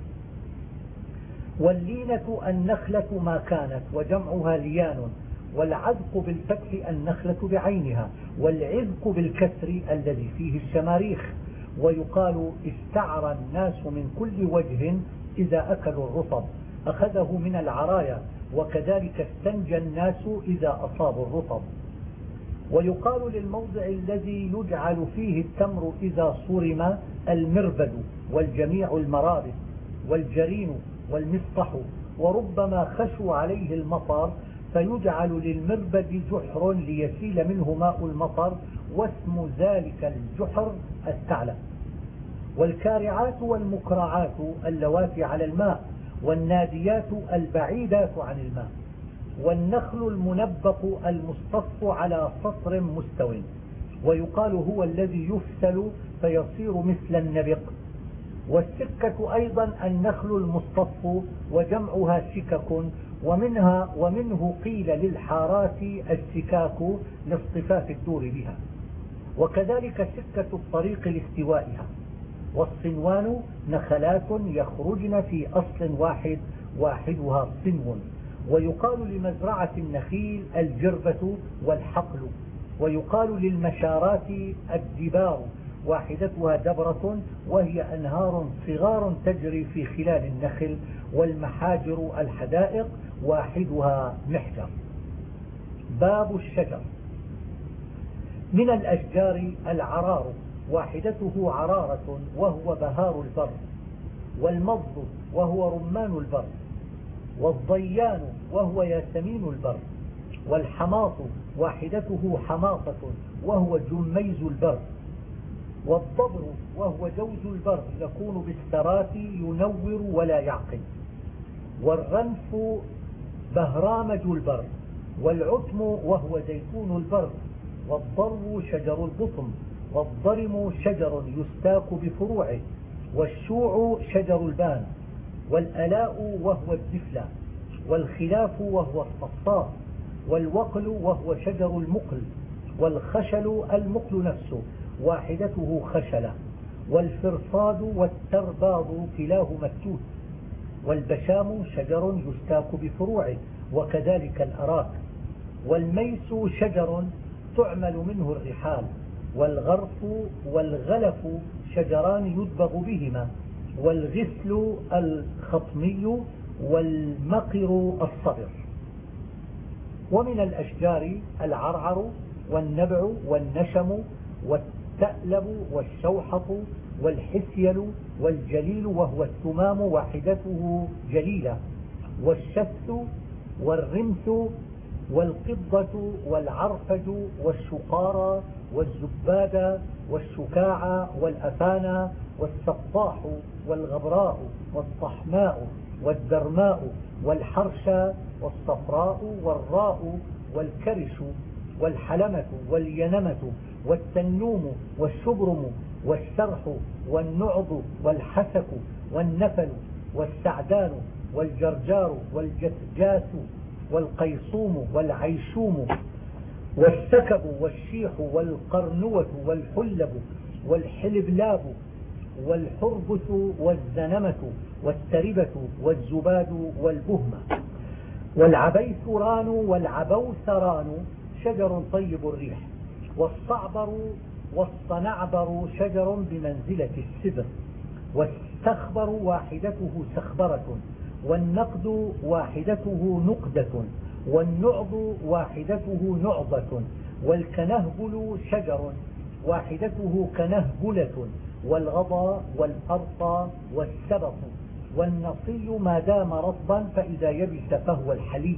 B: واللينة النخلة ما كانت وجمعها ليان. والعذق بالفتح النخلة بعينها والعذق بالكسر الذي فيه الشماريخ. ويقال استعرى الناس من كل وجه إذا أكلوا الرطب أخذه من العرايا. وكذلك استنجى الناس إذا أصابوا الرطب. ويقال للموضع الذي يجعل فيه التمر إذا صرم المربد والجميع المرابد والجرين والمسطح وربما خشوا عليه المطر فيجعل للمربد جحر ليسيل منه ماء المطر واسم ذلك الجحر الثعلب. والكارعات والمكرعات اللواتي على الماء والناديات البعيدات عن الماء. والنخل المنبق المصطف على سطر مستو ويقال هو الذي يفسل فيصير مثل النبق. والسكة أيضا النخل المصطف وجمعها سكك ومنها ومنه قيل للحارات السكاك لاصطفاف الدور بها. وكذلك سكة الطريق لاستوائها. والصنوان نخلات يخرجن في أصل واحد واحدها صنو. ويقال لمزرعة النخيل الجربة والحقل ويقال للمشارات الدبار واحدتها دبرة وهي أنهار صغار تجري في خلال النخل والمحاجر الحدائق واحدها محجر. باب الشجر. من الأشجار العرار واحدته عرارة وهو بهار البر والمض وهو رمان البر. والضيان وهو ياسمين البر والحماط واحدته حماطة وهو جميز البر والضبر وهو جوز البر يكون بالسرات ينور ولا يعقل والرنف بهرامج البر والعتم وهو زيتون البر والضر شجر البطم والضرم شجر يستاك بفروعه والشوع شجر البان. والألاء وهو الدفلة والخلاف وهو الصفصاف والوقل وهو شجر المقل والخشل المقل نفسه واحدته خشلة والفرصاد والترباض كلاهما التوت والبشام شجر يستاك بفروعه وكذلك الأراك والميس شجر تعمل منه الرحال والغرف والغلف شجران يدبغ بهما. والغسل الخطمي والمقر الصبر. ومن الأشجار العرعر والنبع والنشم والتألب والشوحط والحسيل والجليل وهو التمام واحدته جليلة. والشث والرمث والقبضة والعرفج والشقارى والزبادة والشكاع والأفانة والسطاح والغبراء والطحماء والدرماء والحرشة والصفراء والراء والكرش والحلمة والينمة والتنوم والشبرم والسرح والنعض والحسك والنفل والسعدان والجرجار والجسجاس والقيصوم والعيشوم والسكب والشيح والقرنوة والحلب والحلبلاب والحربث والزنمة والتربة والزباد والبهمة. والعبيثران والعبوثران شجر طيب الريح والصعبر والصنعبر شجر بمنزلة السبر والسخبر واحدته سخبرة والنقد واحدته نقدة والنعض واحدته نعضة والكنهبل شجر واحدته كنهبلة. والغضى والأرطى والسبط والنصي ما دام رطبا فإذا يبس فهو الحلي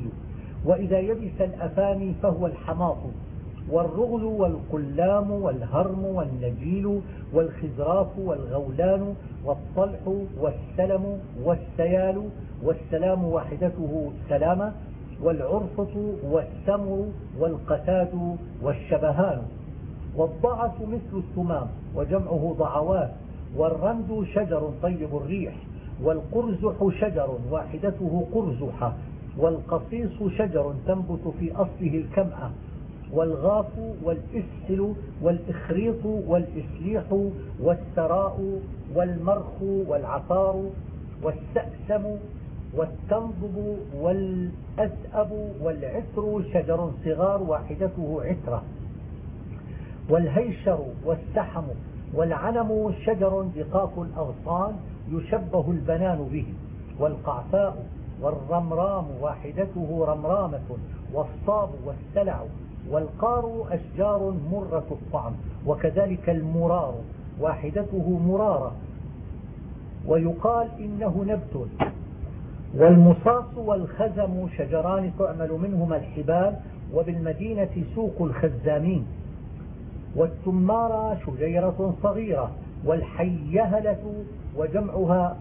B: وإذا يبس الأفاني فهو الحماط. والرغل والقلام والهرم والنجيل والخزراف والغولان والطلح والسلم والسيال والسلام واحدته سلامة والعرفة والسمر والقتاد والشبهان. والضعف مثل الثمام وجمعه ضعوات والرند شجر طيب الريح والقرزح شجر واحدته قرزحة والقصيص شجر تنبت في أصله الكمأة والغاف والإسهل والإخريط والإسليح والسراء والمرخ والعطار والسأسم والتنضب والأسأب والعسر شجر صغار واحدته عسرة والهيشر والسحم والعنم شجر دقاق الأغصان يشبه البنان به والقعفاء والرمرام واحدته رمرامة والصاب والسلع والقار أشجار مرة الطعم وكذلك المرار واحدته مرارة. ويقال إنه نبت. والمصاص والخزم شجران تعمل منهما الحبال وبالمدينة سوق الخزامين. والتمارة شجيرة صغيرة والحيهلة وجمعها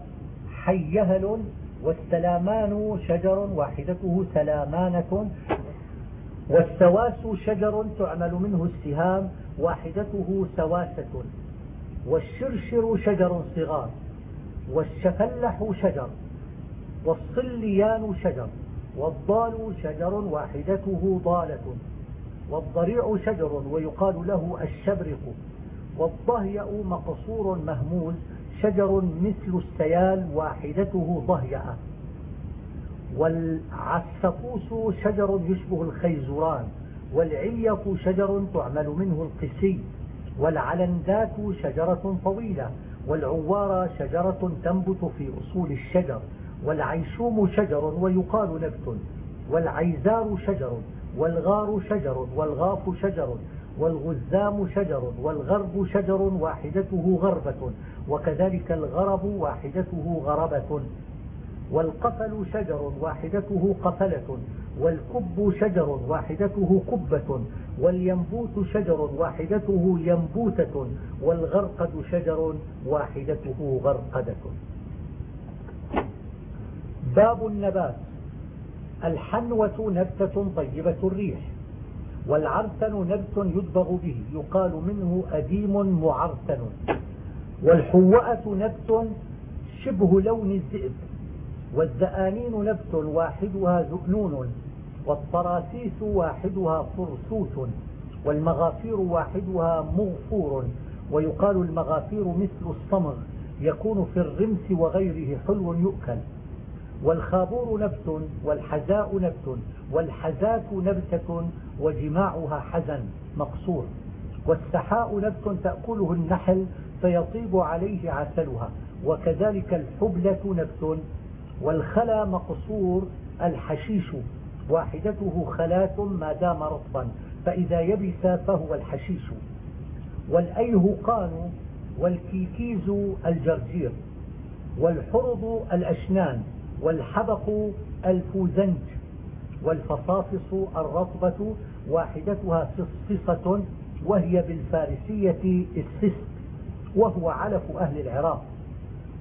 B: حيهل والسلامان شجر واحدته سلامانة والسواس شجر تعمل منه السهام واحدته سواسة والشرشر شجر صغار والشفلح شجر والصليان شجر والضال شجر واحدته ضالة. والضريع شجر ويقال له الشبرق والضهيأ مقصور مهموز شجر مثل السيال واحدته ضهيأة والعسفوس شجر يشبه الخيزران والعليق شجر تعمل منه القسي والعلندات شجرة طويلة والعوار شجرة تنبت في أصول الشجر والعيشوم شجر ويقال نبت والعيزار شجر والغار شجر والغاف شجر والغزام شجر والغرب شجر واحدته غربة وكذلك الغرب واحدته غربة. والقفل شجر واحدته قفلة والكب شجر واحدته كبة والينبوت شجر واحدته ينبوتة والغرقد شجر واحدته غرقدة. باب النبات. الحنوة نبتة طيبة الريح والعرسن نبت يدبغ به يقال منه أديم معرسن والحوأة نبت شبه لون الذئب والزآنين نبت واحدها زؤنون والطراسيس واحدها فرسوس والمغافير واحدها مغفور ويقال المغافير مثل الصمغ يكون في الرمس وغيره حلو يؤكل. والخابور نبت والحزاء نبت والحزاة نبتة وجماعها حزن مقصور والسحاء نبت تأكله النحل فيطيب عليه عسلها وكذلك الحبلة نبت والخلا مقصور الحشيش واحدته خلاة ما دام رطبا فإذا يبس فهو الحشيش والأيهقان والكيكيز الجرجير والحرض الأشنان والحبق الفوزنج والفصافص الرطبة واحدتها فصفصة وهي بالفارسية السست وهو علف أهل العراق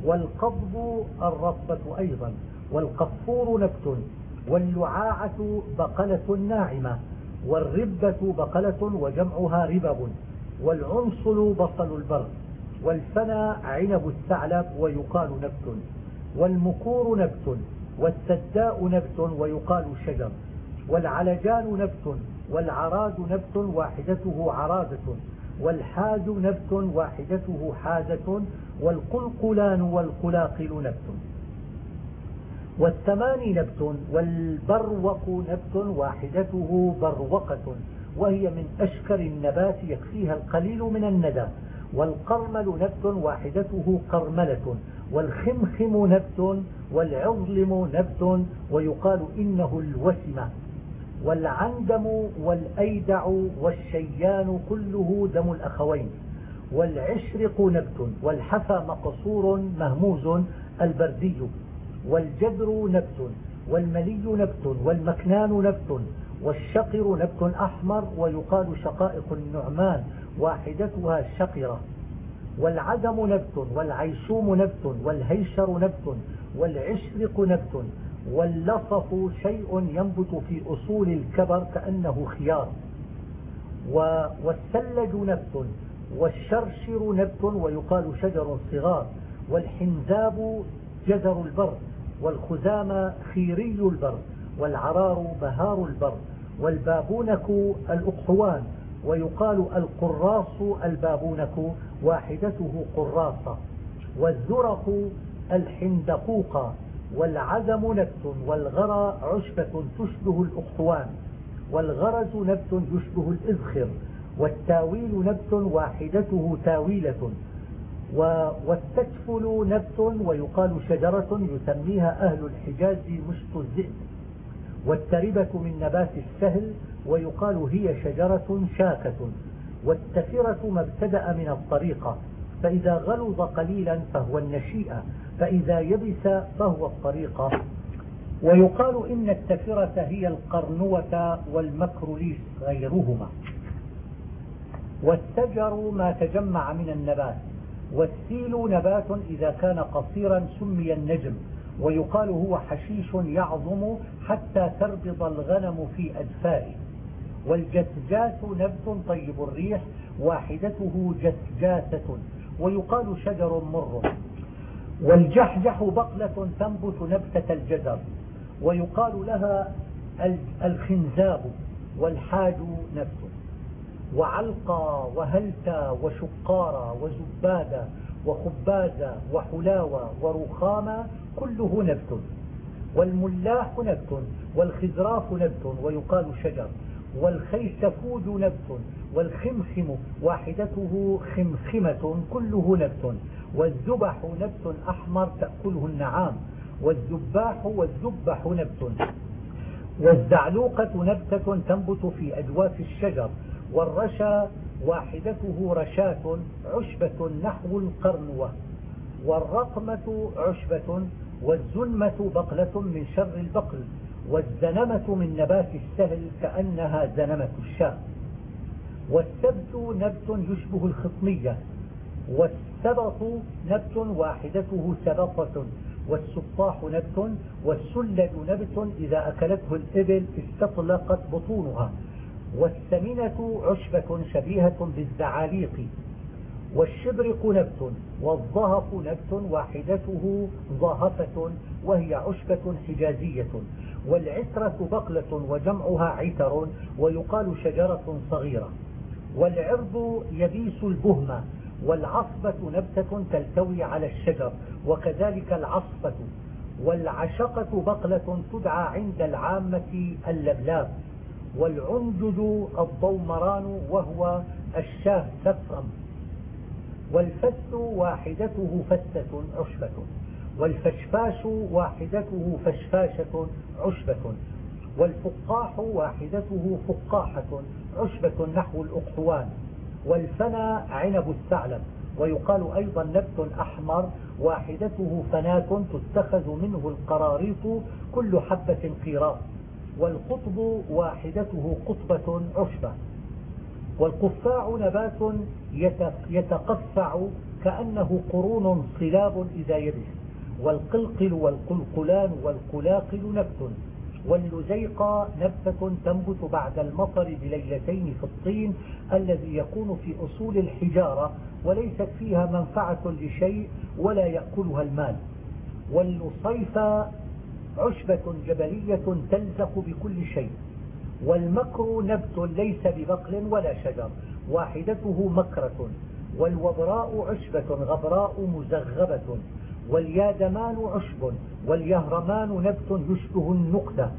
B: والقضب الرطبة أيضا والقفور نبت واللعاعة بقلة ناعمة والربة بقلة وجمعها ربب والعنصل بصل البر والفنا عنب الثعلب ويقال نبت والمكور نبت والسداء نبت ويقال شجر والعلجان نبت والعراد نبت واحدته عرادة والحاج نبت واحدته حاجة والقلقلان والقلاقل نبت. والثماني نبت والبروق نبت واحدته بروقة وهي من أشكر النبات يكفيها القليل من الندى. والقرمل نبت واحدته قرملة والخمخم نبت والعظلم نبت ويقال إنه الوسمة والعندم والأيدع والشيان كله دم الأخوين. والعشرق نبت والحفى مقصور مهموز البردي. والجدر نبت والملي نبت والمكنان نبت. والشقر نبت أحمر ويقال شقائق النعمان واحدتها الشقرة والعدم نبت والعيشوم نبت والهيشر نبت والعشرق نبت. واللصف شيء ينبت في أصول الكبر كأنه خيار. والثلج نبت والشرشر نبت ويقال شجر صغار. والحنزاب جزر البر والخزام خيري البر والعرار بهار البر. والبابونك الأقحوان ويقال القراص البابونك واحدته قراصة والزرق الحندقوق والعزم نبت والغرى عشبة تشبه الأخوان والغرز نبت يشبه الإذخر والتاويل نبت واحدته تاويلة والتكفل نبت ويقال شجرة يسميها أهل الحجاز مشط الذئب. والتربة من نبات السهل ويقال هي شجرة شاكة والتفرة ما ابتدأ من الطريقة فإذا غلظ قليلا فهو النشيئة فإذا يبس فهو الطريقة ويقال إن التفرة هي القرنوة والمكروليس غيرهما. والسجر ما تجمع من النبات والسيل نبات إذا كان قصيرا سمي النجم. ويقال هو حشيش يعظم حتى تربض الغنم في أدفائه والجسجاس نبت طيب الريح واحدته جسجاسة ويقال شجر مر. والجحجح بقلة تنبت نبتة الجدر ويقال لها الخنزاب والحاج نبت. وعلقى وهلتا وشقارا وزبادا وخبازا وحلاوى ورخاما كله نبت. والملاح نبت والخزراف نبت ويقال شجر. والخيسفود نبت والخمخم واحدته خمخمة كله نبت. والذبح نبت أحمر تأكله النعام. والذباح والذبح نبت. والزعلوقة نبتة تنبت في أجواف الشجر. والرشا واحدته رشاة عشبة نحو القرنوة والرقمة عشبة والزنمة بقلة من شر البقل والزنمة من نبات السهل كأنها زنمة الشاء والسبت نبت يشبه الخطمية والسبط نبت واحدته سبطة والسطاح نبت والسلد نبت إذا أكلته الإبل استطلقت بطونها والسمنة عشبة شبيهة بالزعاليق. والشبرق نبت والظهف نبت واحدته ظهفة وهي عشبة حجازية. والعترة بقلة وجمعها عتر ويقال شجرة صغيرة. والعرض يبيس البهمة والعصبة نبتة تلتوي على الشجر وكذلك العصبة. والعشقة بقلة تدعى عند العامة اللبلاب. والعنجد الضومران وهو الشاه سفرم والفس واحدته فسة عشبة والفشفاش واحدته فشفاشة عشبة والفقاح واحدته فقاحة عشبة نحو الأقحوان والفنا عنب الثعلب ويقال أيضا نبت أحمر واحدته فنات تتخذ منه القراريط كل حبة قيراط والقطب واحدته قطبة عشبة. والقفاع نبات يتقفع كأنه قرون صلاب إذا يبس والقلقل والقلقلان والقلاقل نبت. واللزيقة نبتة تنبت بعد المطر بليلتين في الطين الذي يكون في أصول الحجارة وليست فيها منفعة لشيء ولا يأكلها المال. واللصيفة عشبة جبلية تلزق بكل شيء. والمكر نبت ليس ببقل ولا شجر واحدته مكرة والوبراء عشبة غبراء مزغبة واليادمان عشب واليهرمان نبت يشبه النقدة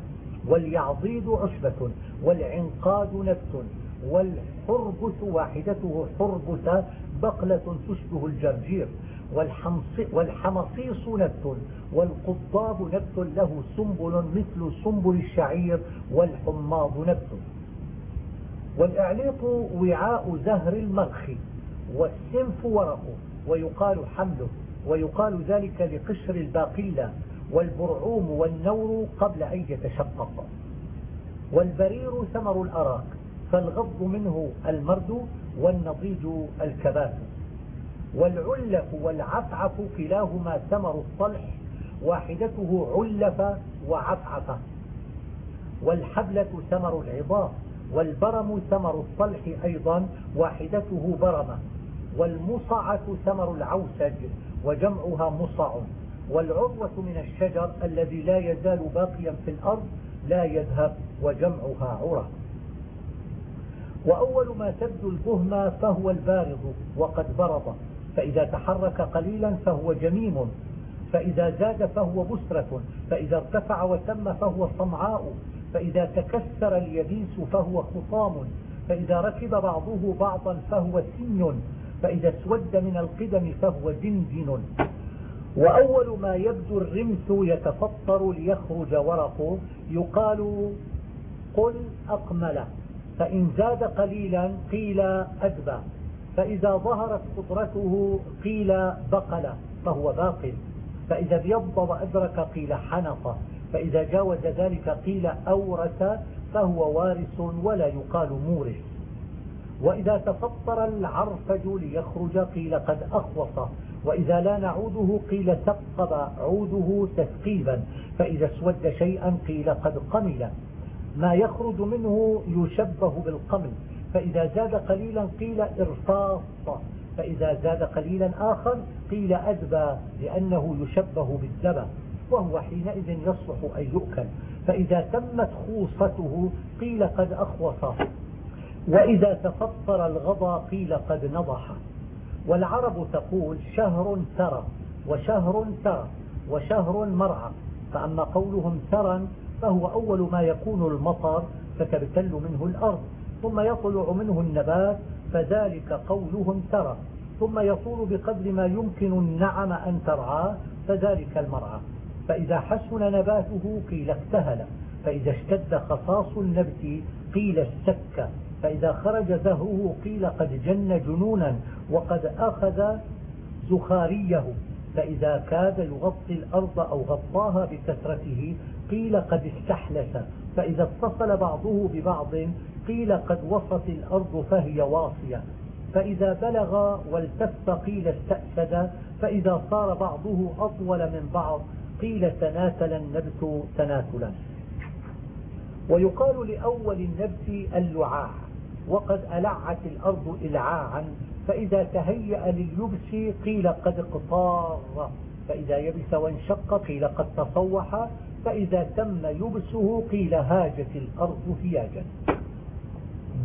B: واليعضيد عشبة والعنقاد نبت والحربث واحدته حربث بقلة تشبه الجرجير. والحمصيص نبت والقضاب نبت له سنبل مثل سنبل الشعير والحماض نبت. والإعليط وعاء زهر المرخ والسنف ورقه ويقال حمله ويقال ذلك لقشر الباقلة والبرعوم والنور قبل أن يتشقق. والبرير ثمر الأراك فالغض منه المرد والنضيج الكبات والعلف والعفعف كلاهما ثمر الصلح واحدته علف وعفعف. والحبلة ثمر العظام والبرم ثمر الصلح أيضا واحدته برمة والمصعة ثمر العوسج وجمعها مصع. والعروة من الشجر الذي لا يزال باقيا في الأرض لا يذهب وجمعها عرى. وأول ما تبدو البهمة فهو البارض وقد برض فإذا تحرك قليلا فهو جميم فإذا زاد فهو بسرة فإذا ارتفع وتم فهو صمعاء فإذا تكسر اليبيس فهو خطام فإذا ركب بعضه بعضا فهو سن فإذا اسود من القدم فهو دندن وأول ما يبدو الرمث يتفطر ليخرج ورقه يقال قل أقمل فإن زاد قليلا قيل أدبى. فإذا ظهرت قدرته قيل بقل فهو باقل. فإذا ابيض وأدرك قيل حنط. فإذا جاوز ذلك قيل أورث فهو وارث ولا يقال مورث. وإذا تفطر العرفج ليخرج قيل قد أخوص. وإذا لا نعوده قيل ثقب عوده تثقيبا فإذا اسود شيئا قيل قد قمل. ما يخرج منه يشبه بالقمل. فإذا زاد قليلا قيل إرفاص فإذا زاد قليلا آخر قيل أدبى لأنه يشبه بالدبى وهو حينئذ يصلح أن يؤكل. فإذا تمت خوصته قيل قد أخوص وإذا تفطر الغضا قيل قد نضح. والعرب تقول شهر ترى وشهر ترى وشهر مرعى فأما قولهم ترى فهو أول ما يكون المطر فتبتل منه الأرض. ثم يطلع منه النبات فذلك قولهم ترى. ثم يطول بقدر ما يمكن النعم أن ترعاه فذلك المرعى. فإذا حسن نباته قيل اكتهل. فإذا اشتد خصاص النبت قيل استك فإذا خرج زهره قيل قد جن جنونا وقد أخذ زخاريه. فإذا كاد يغطي الأرض أو غطاها بكثرته قيل قد استحلس فإذا اتصل بعضه ببعض قيل قد وصت الأرض فهي واصية. فإذا بلغ والتف قيل استأسد فإذا صار بعضه أطول من بعض قيل تناسل النبت تناسلا. ويقال لأول النبت اللعاع وقد ألعت الأرض إلعاعا فإذا تهيأ لليبس قيل قد اقطار فإذا يبس وانشق قيل قد تصوح فإذا تم يبسه قيل هاجت الأرض هياجا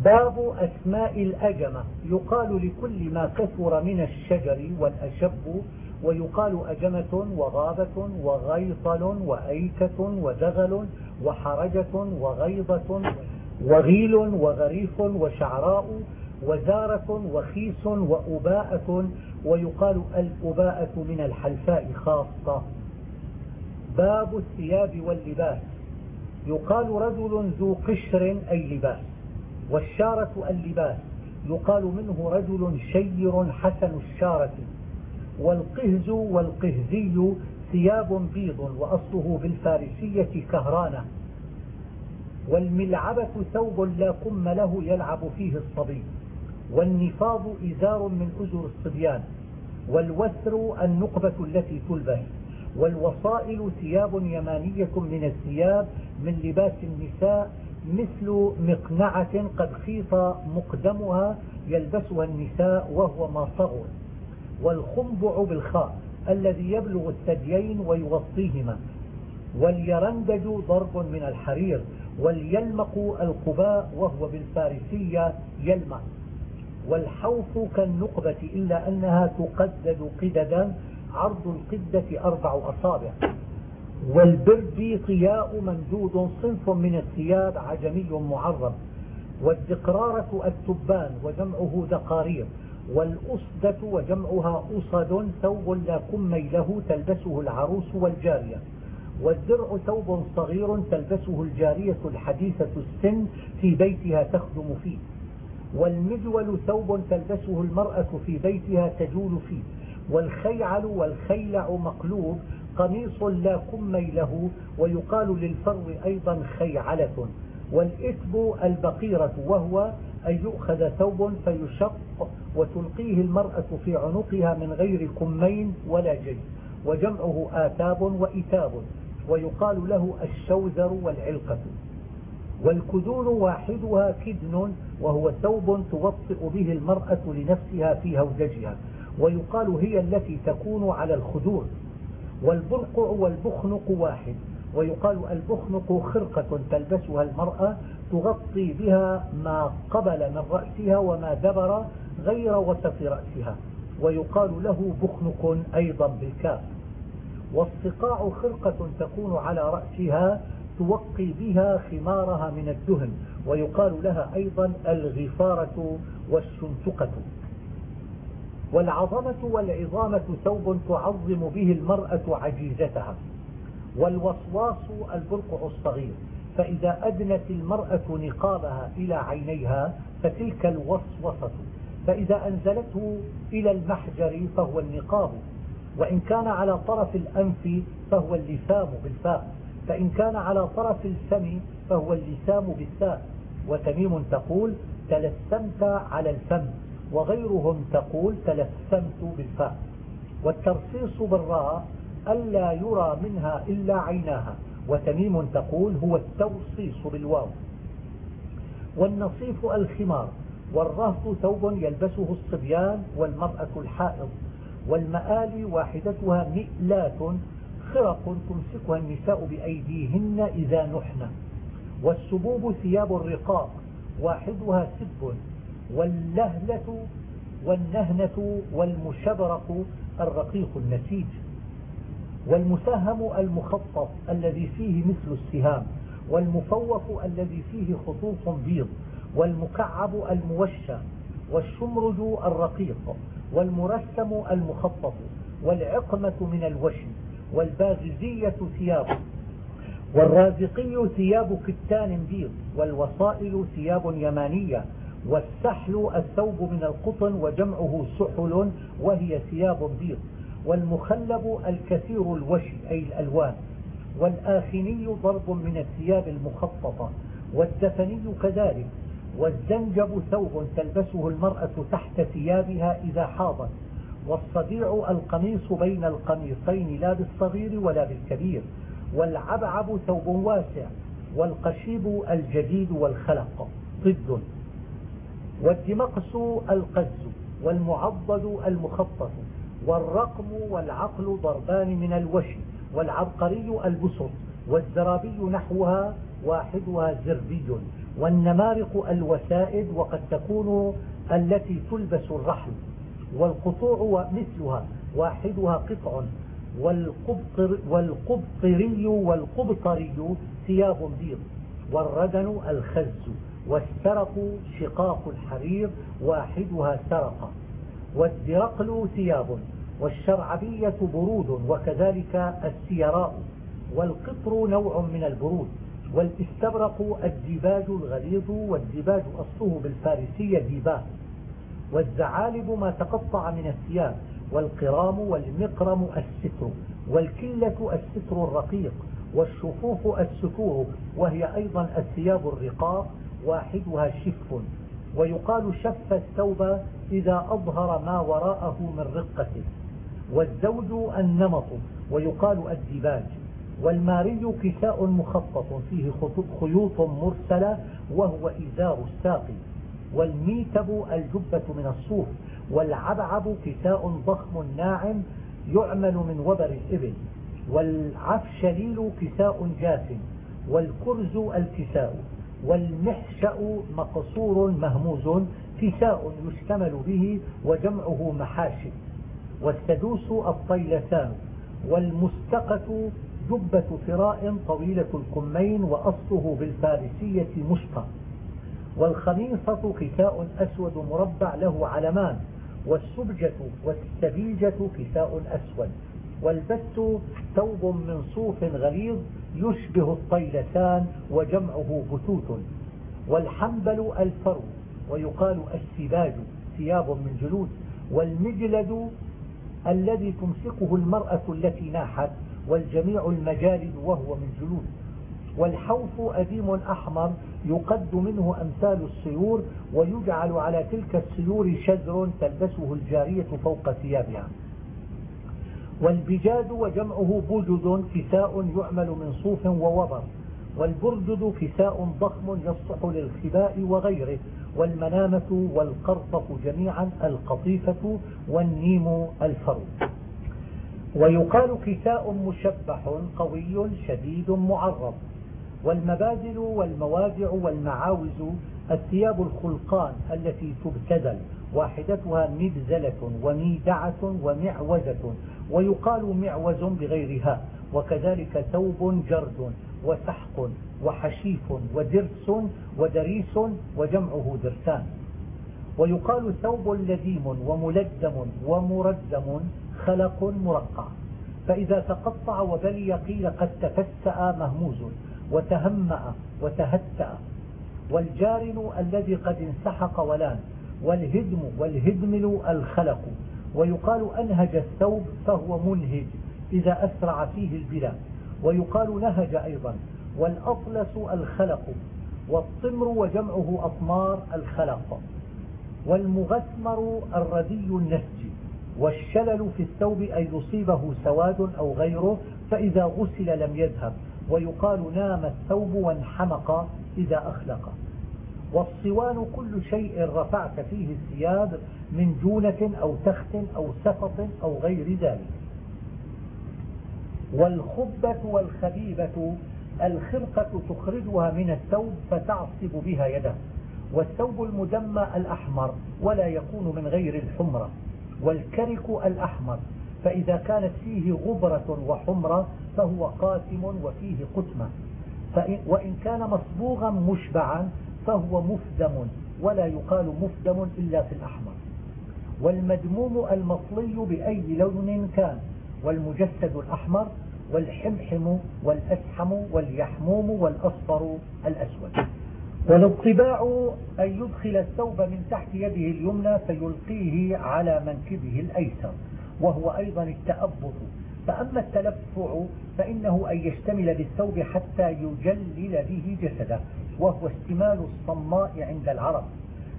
B: باب أسماء الأجمة. يقال لكل ما كثر من الشجر والأشب ويقال أجمة وغابة وغيطل وأيكة ودغل وحرجة وغيضة وغيل وغريف وشعراء وزارة وخيس وأباءة. ويقال الأباءة من الحلفاء خاصة. باب الثياب واللباس. يقال رجل ذو قشر أي لباس. والشارة اللباس. يقال منه رجل شير حسن الشارة. والقهز والقهزي ثياب بيض وأصله بالفارسية كهرانة. والملعبة ثوب لا كم له يلعب فيه الصبي. والنفاض إزار من أزر الصبيان. والوثر النقبة التي تلبس. والوصائل ثياب يمانية من الثياب من لباس النساء مثل مقنعة قد خيط مقدمها يلبسها النساء وهو ما صغر والخنبع بالخاء الذي يبلغ الثديين ويغطيهما واليرندج ضرب من الحرير واليلمق القباء وهو بالفارسية يلمق والحوف كالنقبة إلا أنها تقدد قددا عرض القدة أربع أصابع. والبرد طياء ممدود صنف من الثياب عجمي معرب والدقرارة التبان وجمعه دقارير والأسدة وجمعها أصد ثوب لا كمي له تلبسه العروس والجارية والدرع ثوب صغير تلبسه الجارية الحديثة السن في بيتها تخدم فيه والمجول ثوب تلبسه المرأة في بيتها تجول فيه والخيعل والخيلع مقلوب قميص لا كمي له ويقال للفرو أيضا خيعلة. والإثب البقيرة وهو أن يؤخذ ثوب فيشق وتلقيه المرأة في عنقها من غير كمين ولا جيب وجمعه آتاب وإتاب ويقال له الشوذر والعلقة. والكدون واحدها كدن وهو ثوب توطئ به المرأة لنفسها في هودجها. ويقال هي التي تكون على الخدور. والبرقع والبخنق واحد. ويقال البخنق خرقة تلبسها المرأة تغطي بها ما قبل من رأسها وما دبر غير وسط رأسها. ويقال له بخنق أيضا بالكاف. والصقاع خرقة تكون على رأسها توقي بها خمارها من الدهن. ويقال لها أيضا الغفارة والسنتقة والعظمة والعظامة ثوب تعظم به المرأة عجيزتها. والوصواص البرقع الصغير. فإذا أدنت المرأة نقابها إلى عينيها فتلك الوصوصة فإذا أنزلته إلى المحجر فهو النقاب. وإن كان على طرف الأنف فهو اللسام بالفاء. فإن كان على طرف الفم فهو اللسام بالساء وتميم تقول تلسمت على الفم. وغيرهم تقول تلسمت بالفاء. والترصيص بالراء ألا يرى منها إلا عيناها. وتميم تقول هو التوصيص بالواو. والنصيف الخمار. والرهط ثوب يلبسه الصبيان والمرأة الحائض. والمآل واحدتها مئلات خرق تمسكها النساء بأيديهن إذا نحن. والسبوب ثياب الرقاق. واحدها سب واللهلة والنهنة والمشبرق الرقيق النسيج والمسهم المخطط الذي فيه مثل السهام والمفوق الذي فيه خطوط بيض والمكعب الموشى والشمرج الرقيق والمرسم المخطط والعقمة من الوشم والباغزية ثياب والرازقي ثياب كتان بيض والوصائل ثياب يمانية والسحل الثوب من القطن وجمعه سحل وهي ثياب بيض. والمخلب الكثير الوشي أي الألوان. والآخني ضرب من الثياب المخططة. والدفني كذلك. والزنجب ثوب تلبسه المرأة تحت ثيابها إذا حاضت. والصديع القميص بين القميصين لا بالصغير ولا بالكبير. والعبعب ثوب واسع. والقشيب الجديد والخلق. ضد والدمقس القز والمعضد المخطط والرقم والعقل ضربان من الوشي والعبقري البسط والزرابي نحوها واحدها زربي والنمارق الوسائد وقد تكون التي تلبس الرحل والقطوع مثلها واحدها قطع والقبطر والقبطري والقبطري ثياب بيض والردن الخز والسرق شقاق الحرير واحدها سرقة والدرقل ثياب والشرعبية برود وكذلك السيراء والقطر نوع من البرود والاستبرق الديباج الغليظ والديباج أصله بالفارسية ديباج والذعالب ما تقطع من الثياب والقرام والمقرم الستر والكلة الستر الرقيق والشفوف الستور وهي أيضا الثياب الرقاق واحدها شف ويقال شف الثوب إذا أظهر ما وراءه من رقته. والزوج النمط ويقال الديباج. والماري كساء مخطط فيه خيوط مرسلة وهو إزار الساقي والميتب الجبة من الصوف والعبعب كساء ضخم ناعم يعمل من وبر الإبل. والعفشليل كساء جاف والكرز الكساء. والمحشأ مقصور مهموز كساء يشتمل به وجمعه محاشي والسدوس الطيلتان والمستقة جبة فراء طويلة الكمين وأصله بالفارسية مشته والخميصة كساء أسود مربع له علمان والسبجة والسبيجة كساء أسود. والبت ثوب من صوف غليظ يشبه الطيلسان وجمعه بتوت. والحنبل الفرو ويقال السباج ثياب من جلود. والمجلد الذي تمسكه المرأة التي ناحت والجميع المجالد وهو من جلود. والحوف أديم أحمر يقد منه أمثال السيور ويجعل على تلك السيور شذر تلبسه الجارية فوق ثيابها. والبجاد وجمعه بجد كساء يعمل من صوف ووبر والبرجد كساء ضخم يصلح للخباء وغيره والمنامة والقرطف جميعا القطيفة والنيم الفرو ويقال كساء مشبح قوي شديد معرض والمبادل والموادع والمعاوز الثياب الخلقان التي تبتدل واحدتها مبزلة وميدعة ومعوزة ويقال معوز بغيرها وكذلك ثوب جرد وسحق وحشيف ودرس ودريس وجمعه درسان. ويقال ثوب لديم وملدم ومردم خلق مرقع. فإذا تقطع وبلي قيل قد تفسأ مهموز وتهمأ وتهتأ. والجارن الذي قد انسحق ولان والهدم والهدمل الخلق. ويقال أنهج الثوب فهو منهج إذا أسرع فيه البلا ويقال نهج أيضا والأطلس الخلق والطمر وجمعه أطمار الخلق والمغثمر الردي النسج والشلل في الثوب أن يصيبه سواد أو غيره فإذا غسل لم يذهب. ويقال نام الثوب وانحمق إذا أخلق. والصوان كل شيء رفعت فيه الثياب من جونة أو تخت أو سفط أو غير ذلك. والخبة والخبيبة الخرقة تخرجها من الثوب فتعصب بها يده والثوب المدمى الأحمر ولا يكون من غير الحمرة والكرك الأحمر فإذا كانت فيه غبرة وحمرة فهو قاتم وفيه قتمة. وإن كان مصبوغا مشبعا فهو مفدم ولا يقال مفدم إلا في الأحمر. والمدموم المطلي بأي لون كان والمجسد الأحمر والحمحم والأسحم واليحموم والأصفر الأسود. والاطباع أن يدخل الثوب من تحت يده اليمنى فيلقيه على منكبه الأيسر وهو أيضا التأبط. فأما التلفع فإنه أن يشتمل بالثوب حتى يجلل به جسده. وهو استمال الصماء عند العرب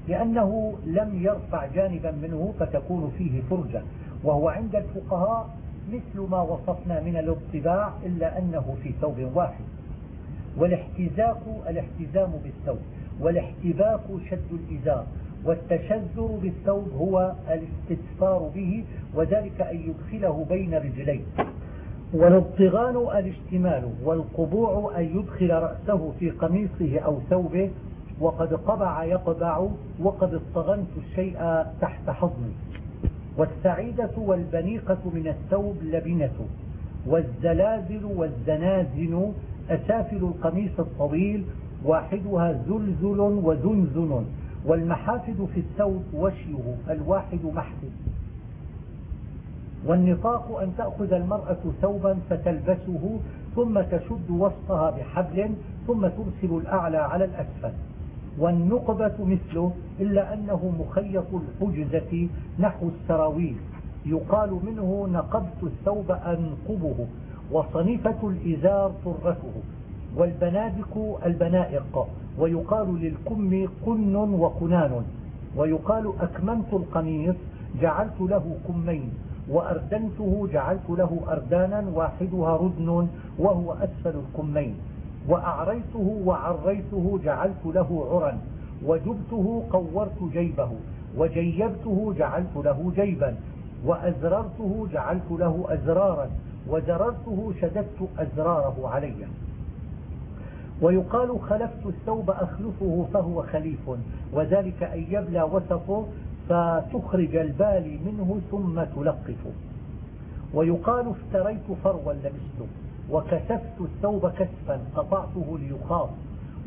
B: لأنه لم يرفع جانبا منه فتكون فيه فرجة وهو عند الفقهاء مثل ما وصفنا من الاطباع إلا أنه في ثوب واحد. والاحتزاق الاحتزام بالثوب والاحتباك شد الإزار والتشذر بالثوب هو الاستدفار به وذلك أن يدخله بين رجليه. والاضطغان الاشتمال والقبوع أن يدخل رأسه في قميصه أو ثوبه وقد قبع يقبع وقد اضطغنت الشيء تحت حضني والسعيدة والبنيقة من الثوب لبنة والزلازل والزنازن أسافل القميص الطويل واحدها زلزل وزنزن. والمحافد في الثوب وشيه الواحد محفد والنطاق أن تأخذ المرأة ثوبا فتلبسه ثم تشد وسطها بحبل ثم ترسل الأعلى على الأسفل. والنقبة مثله إلا أنه مخيط الحجزة نحو السراويل. يقال منه نقبت الثوب أنقبه وصنيفة الإزار طرته والبنادق البنائق. ويقال للكم قن وقنان ويقال أكممت القميص جعلت له كمين. وأردنته جعلت له أردانا واحدها ردن وهو أسفل الكمين. وأعريته وعريته جعلت له عرا وجبته قورت جيبه. وجيبته جعلت له جيبا. وأزررته جعلت له أزرارا. وزررته شددت أزراره علي. ويقال خلفت الثوب أخلفه فهو خليف. وذلك أن يبلى وسطه فتخرج البالي منه ثم تلقفه. ويقال افتريت فروا لبسته وكسفت الثوب كسفا قطعته ليخاف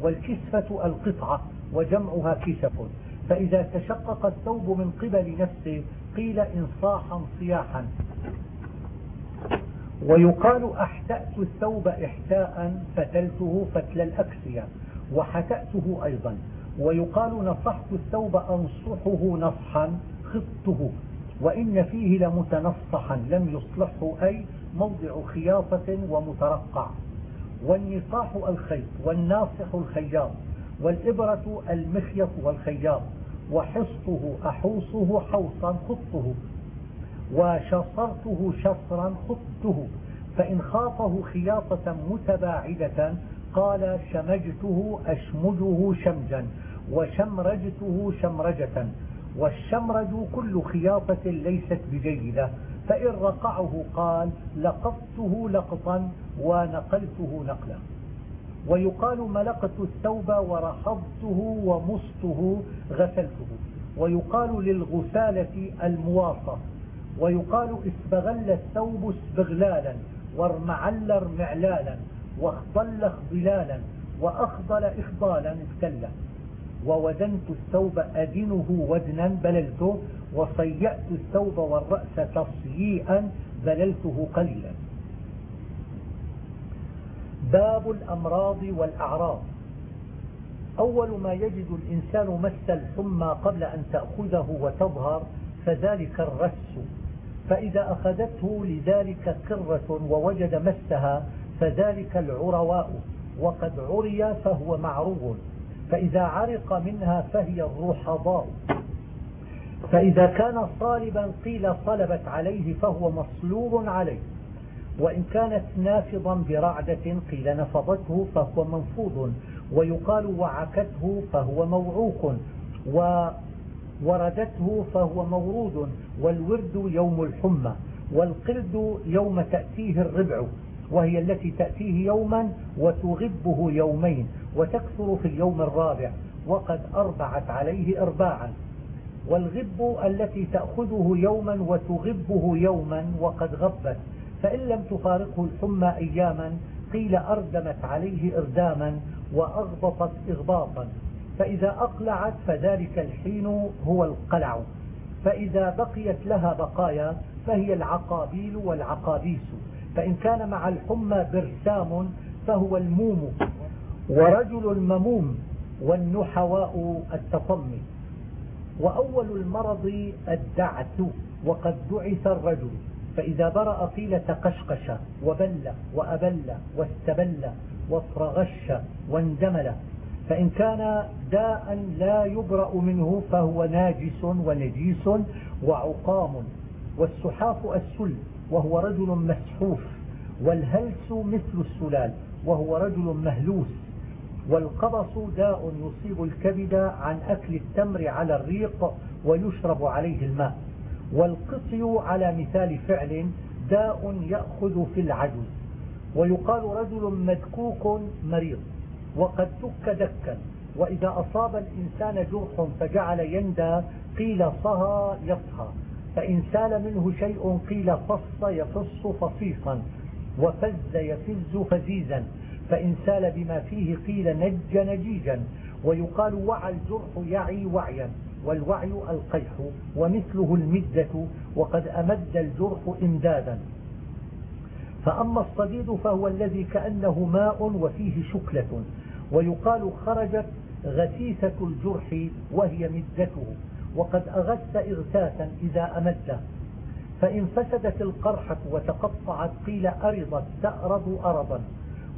B: والكسفة القطعة وجمعها كسف. فإذا تشقق الثوب من قبل نفسه قيل إنصاحا صياحا. ويقال أحتأت الثوب إحتاء فتلته فتل الأكسية وحتأته أيضا. ويقال نصحت الثوب أنصحه نصحا خطه وإن فيه لمتنصحا لم يصلحه أي موضع خياطة ومترقع. والنصاح الخيط والناصح الخياط والإبرة المخيط والخياط وحصته أحوصه حوصا خطه وشصرته شصرا خطه فإن خاطه خياطة متباعدة قال شمجته أشمجه شمجا وشمرجته شمرجة والشمرج كل خياطة ليست بجيدة فإن رقعه قال لقطته لقطا ونقلته نقلا ويقال ملقت الثوب ورحضته ومصته غسلته ويقال للغسالة المواصة ويقال اسبغل الثوب اسبغلالا وارمعل ارمعلالا واخضل اخضلالا وأخضل إخضالا ابتله وودنت الثوب أدنه ودنا بللته وصيأت الثوب والرأس تصييئا بللته قليلا. باب الأمراض والأعراض. أول ما يجد الإنسان مس الحمى قبل أن تأخذه وتظهر فذلك الرس. فإذا أخذته لذلك كرة ووجد مسها فذلك العرواء وقد عري فهو معروب فإذا عرق منها فهي الرحضاء. فإذا كان صالبا قيل صلبت عليه فهو مصلوب عليه. وإن كانت نافضا برعدة قيل نفضته فهو منفوض. ويقال وعكته فهو موعوق. ووردته فهو مورود. والورد يوم الحمى. والقرد يوم تأتيه الربع. وهي التي تأتيه يوما وتغبه يومين وتكثر في اليوم الرابع وقد أربعت عليه إرباعا. والغب التي تأخذه يوما وتغبه يوما وقد غبت. فإن لم تفارقه الحمى أياما قيل أردمت عليه إرداما وأغبطت إغباطا فإذا أقلعت فذلك الحين هو القلع. فإذا بقيت لها بقايا فهي العقابيل والعقابيس. فإن كان مع الحمى برسام فهو الموم ورجل المموم والنحواء التطمي وأول المرض الدعث وقد دعث الرجل فإذا برأ قيل تقشقش وبل وأبل واستبل وافرغش واندمل. فإن كان داء لا يبرأ منه فهو ناجس ونجيس وعقام. والسحاف السل وهو رجل مسحوف والهلس مثل السلال وهو رجل مهلوس. والقبص داء يصيب الكبد عن أكل التمر على الريق ويشرب عليه الماء. والقطي على مثال فعل داء يأخذ في العجز. ويقال رجل مدكوك مريض وقد دك دكا. وإذا أصاب الإنسان جرح فجعل يندى قيل صهى يصهى فإن سال منه شيء قيل فص يفص فصيصا وفز يفز فزيزا فإن سال بما فيه قيل نج نجيجا ويقال وعى الجرح يعي وعيا والوعي القيح ومثله المدة وقد أمد الجرح إمدادا فأما الصديد فهو الذي كأنه ماء وفيه شكلة ويقال خرجت غثيثة الجرح وهي مدته وقد أغث إغثاثا إذا أمده فإن فسدت القرحة وتقطعت قيل أرضت تأرض أرضا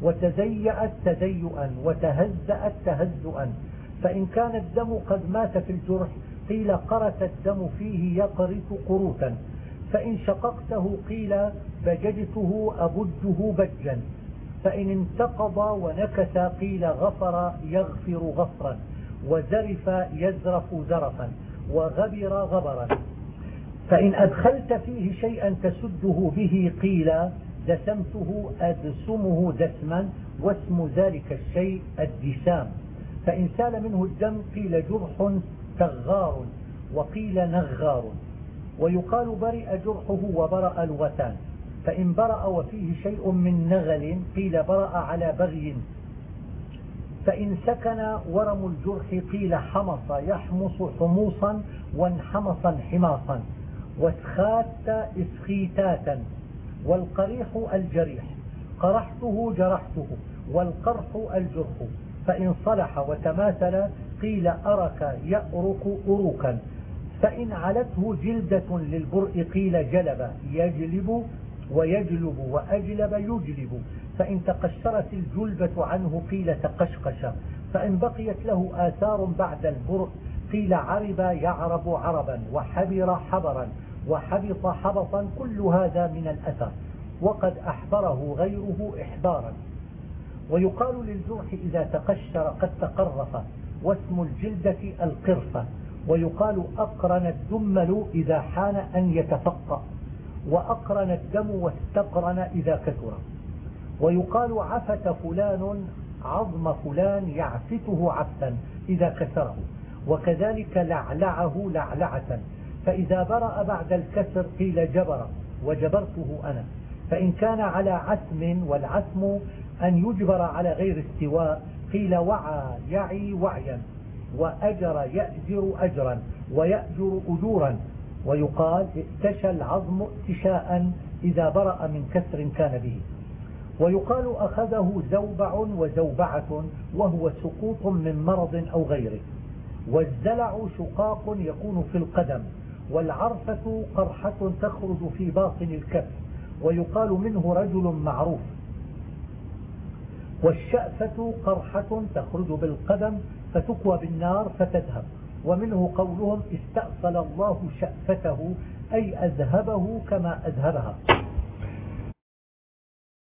B: وتزيأت تزيئا وتهزأت تهزؤا. فإن كان الدم قد مات في الجرح قيل قرت الدم فيه يقرت قروتا فإن شققته قيل بججته أبده بجا. فإن انتقض ونكس قيل غفر يغفر غفرا وزرف يزرف زرفا. وغبر غبرا. فإن أدخلت فيه شيئا تسده به قيل دسمته أدسمه دسما واسم ذلك الشيء الدسام. فإن سال منه الدم قيل جرح تغار وقيل نغار. ويقال برئ جرحه وبرأ الوتان فإن برأ وفيه شيء من نغل قيل برأ على بغي فإن سكن ورم الجرح قيل حمص يحمص حموصا وانحمصا حماصا واسخات إسخيتاتا والقريح الجريح قرحته جرحته والقرح الجرح فإن صلح وتماثل قيل أرك يأرك أروكا فإن علته جلدة للبرء قيل جلب يجلب ويجلب وأجلب يجلب. فإن تقشرت الجلبة عنه قيل تقشقش. فإن بقيت له آثار بعد البرء قيل عرب يعرب عربا وحبر حبرا وحبط حبطا كل هذا من الأثر. وقد أحبره غيره إحبارا. ويقال للجرح إذا تقشر قد تقرف واسم الجلدة القرفة ويقال أقرن الدمل إذا حان أن يتفقأ وأقرن الدم واستقرن إذا كثر. ويقال عفت فلان عظم فلان يعفته عفتا إذا كسره وكذلك لعلعه لعلعة. فإذا برأ بعد الكسر قيل جبر وجبرته أنا. فإن كان على عثم والعثم أن يجبر على غير استواء قيل وعى يعي وعيا وأجر يأجر أجرا ويأجر أجورا. ويقال ائتشى العظم ائتشاء إذا برأ من كسر كان به. ويقال أخذه زوبع وزوبعة وهو سقوط من مرض أو غيره. والزلع شقاق يكون في القدم والعرفة قرحة تخرج في باطن الكف ويقال منه رجل معروف. والشأفة قرحة تخرج بالقدم فتكوى بالنار فتذهب ومنه قولهم استأصل الله شأفته أي أذهبه كما أذهبها.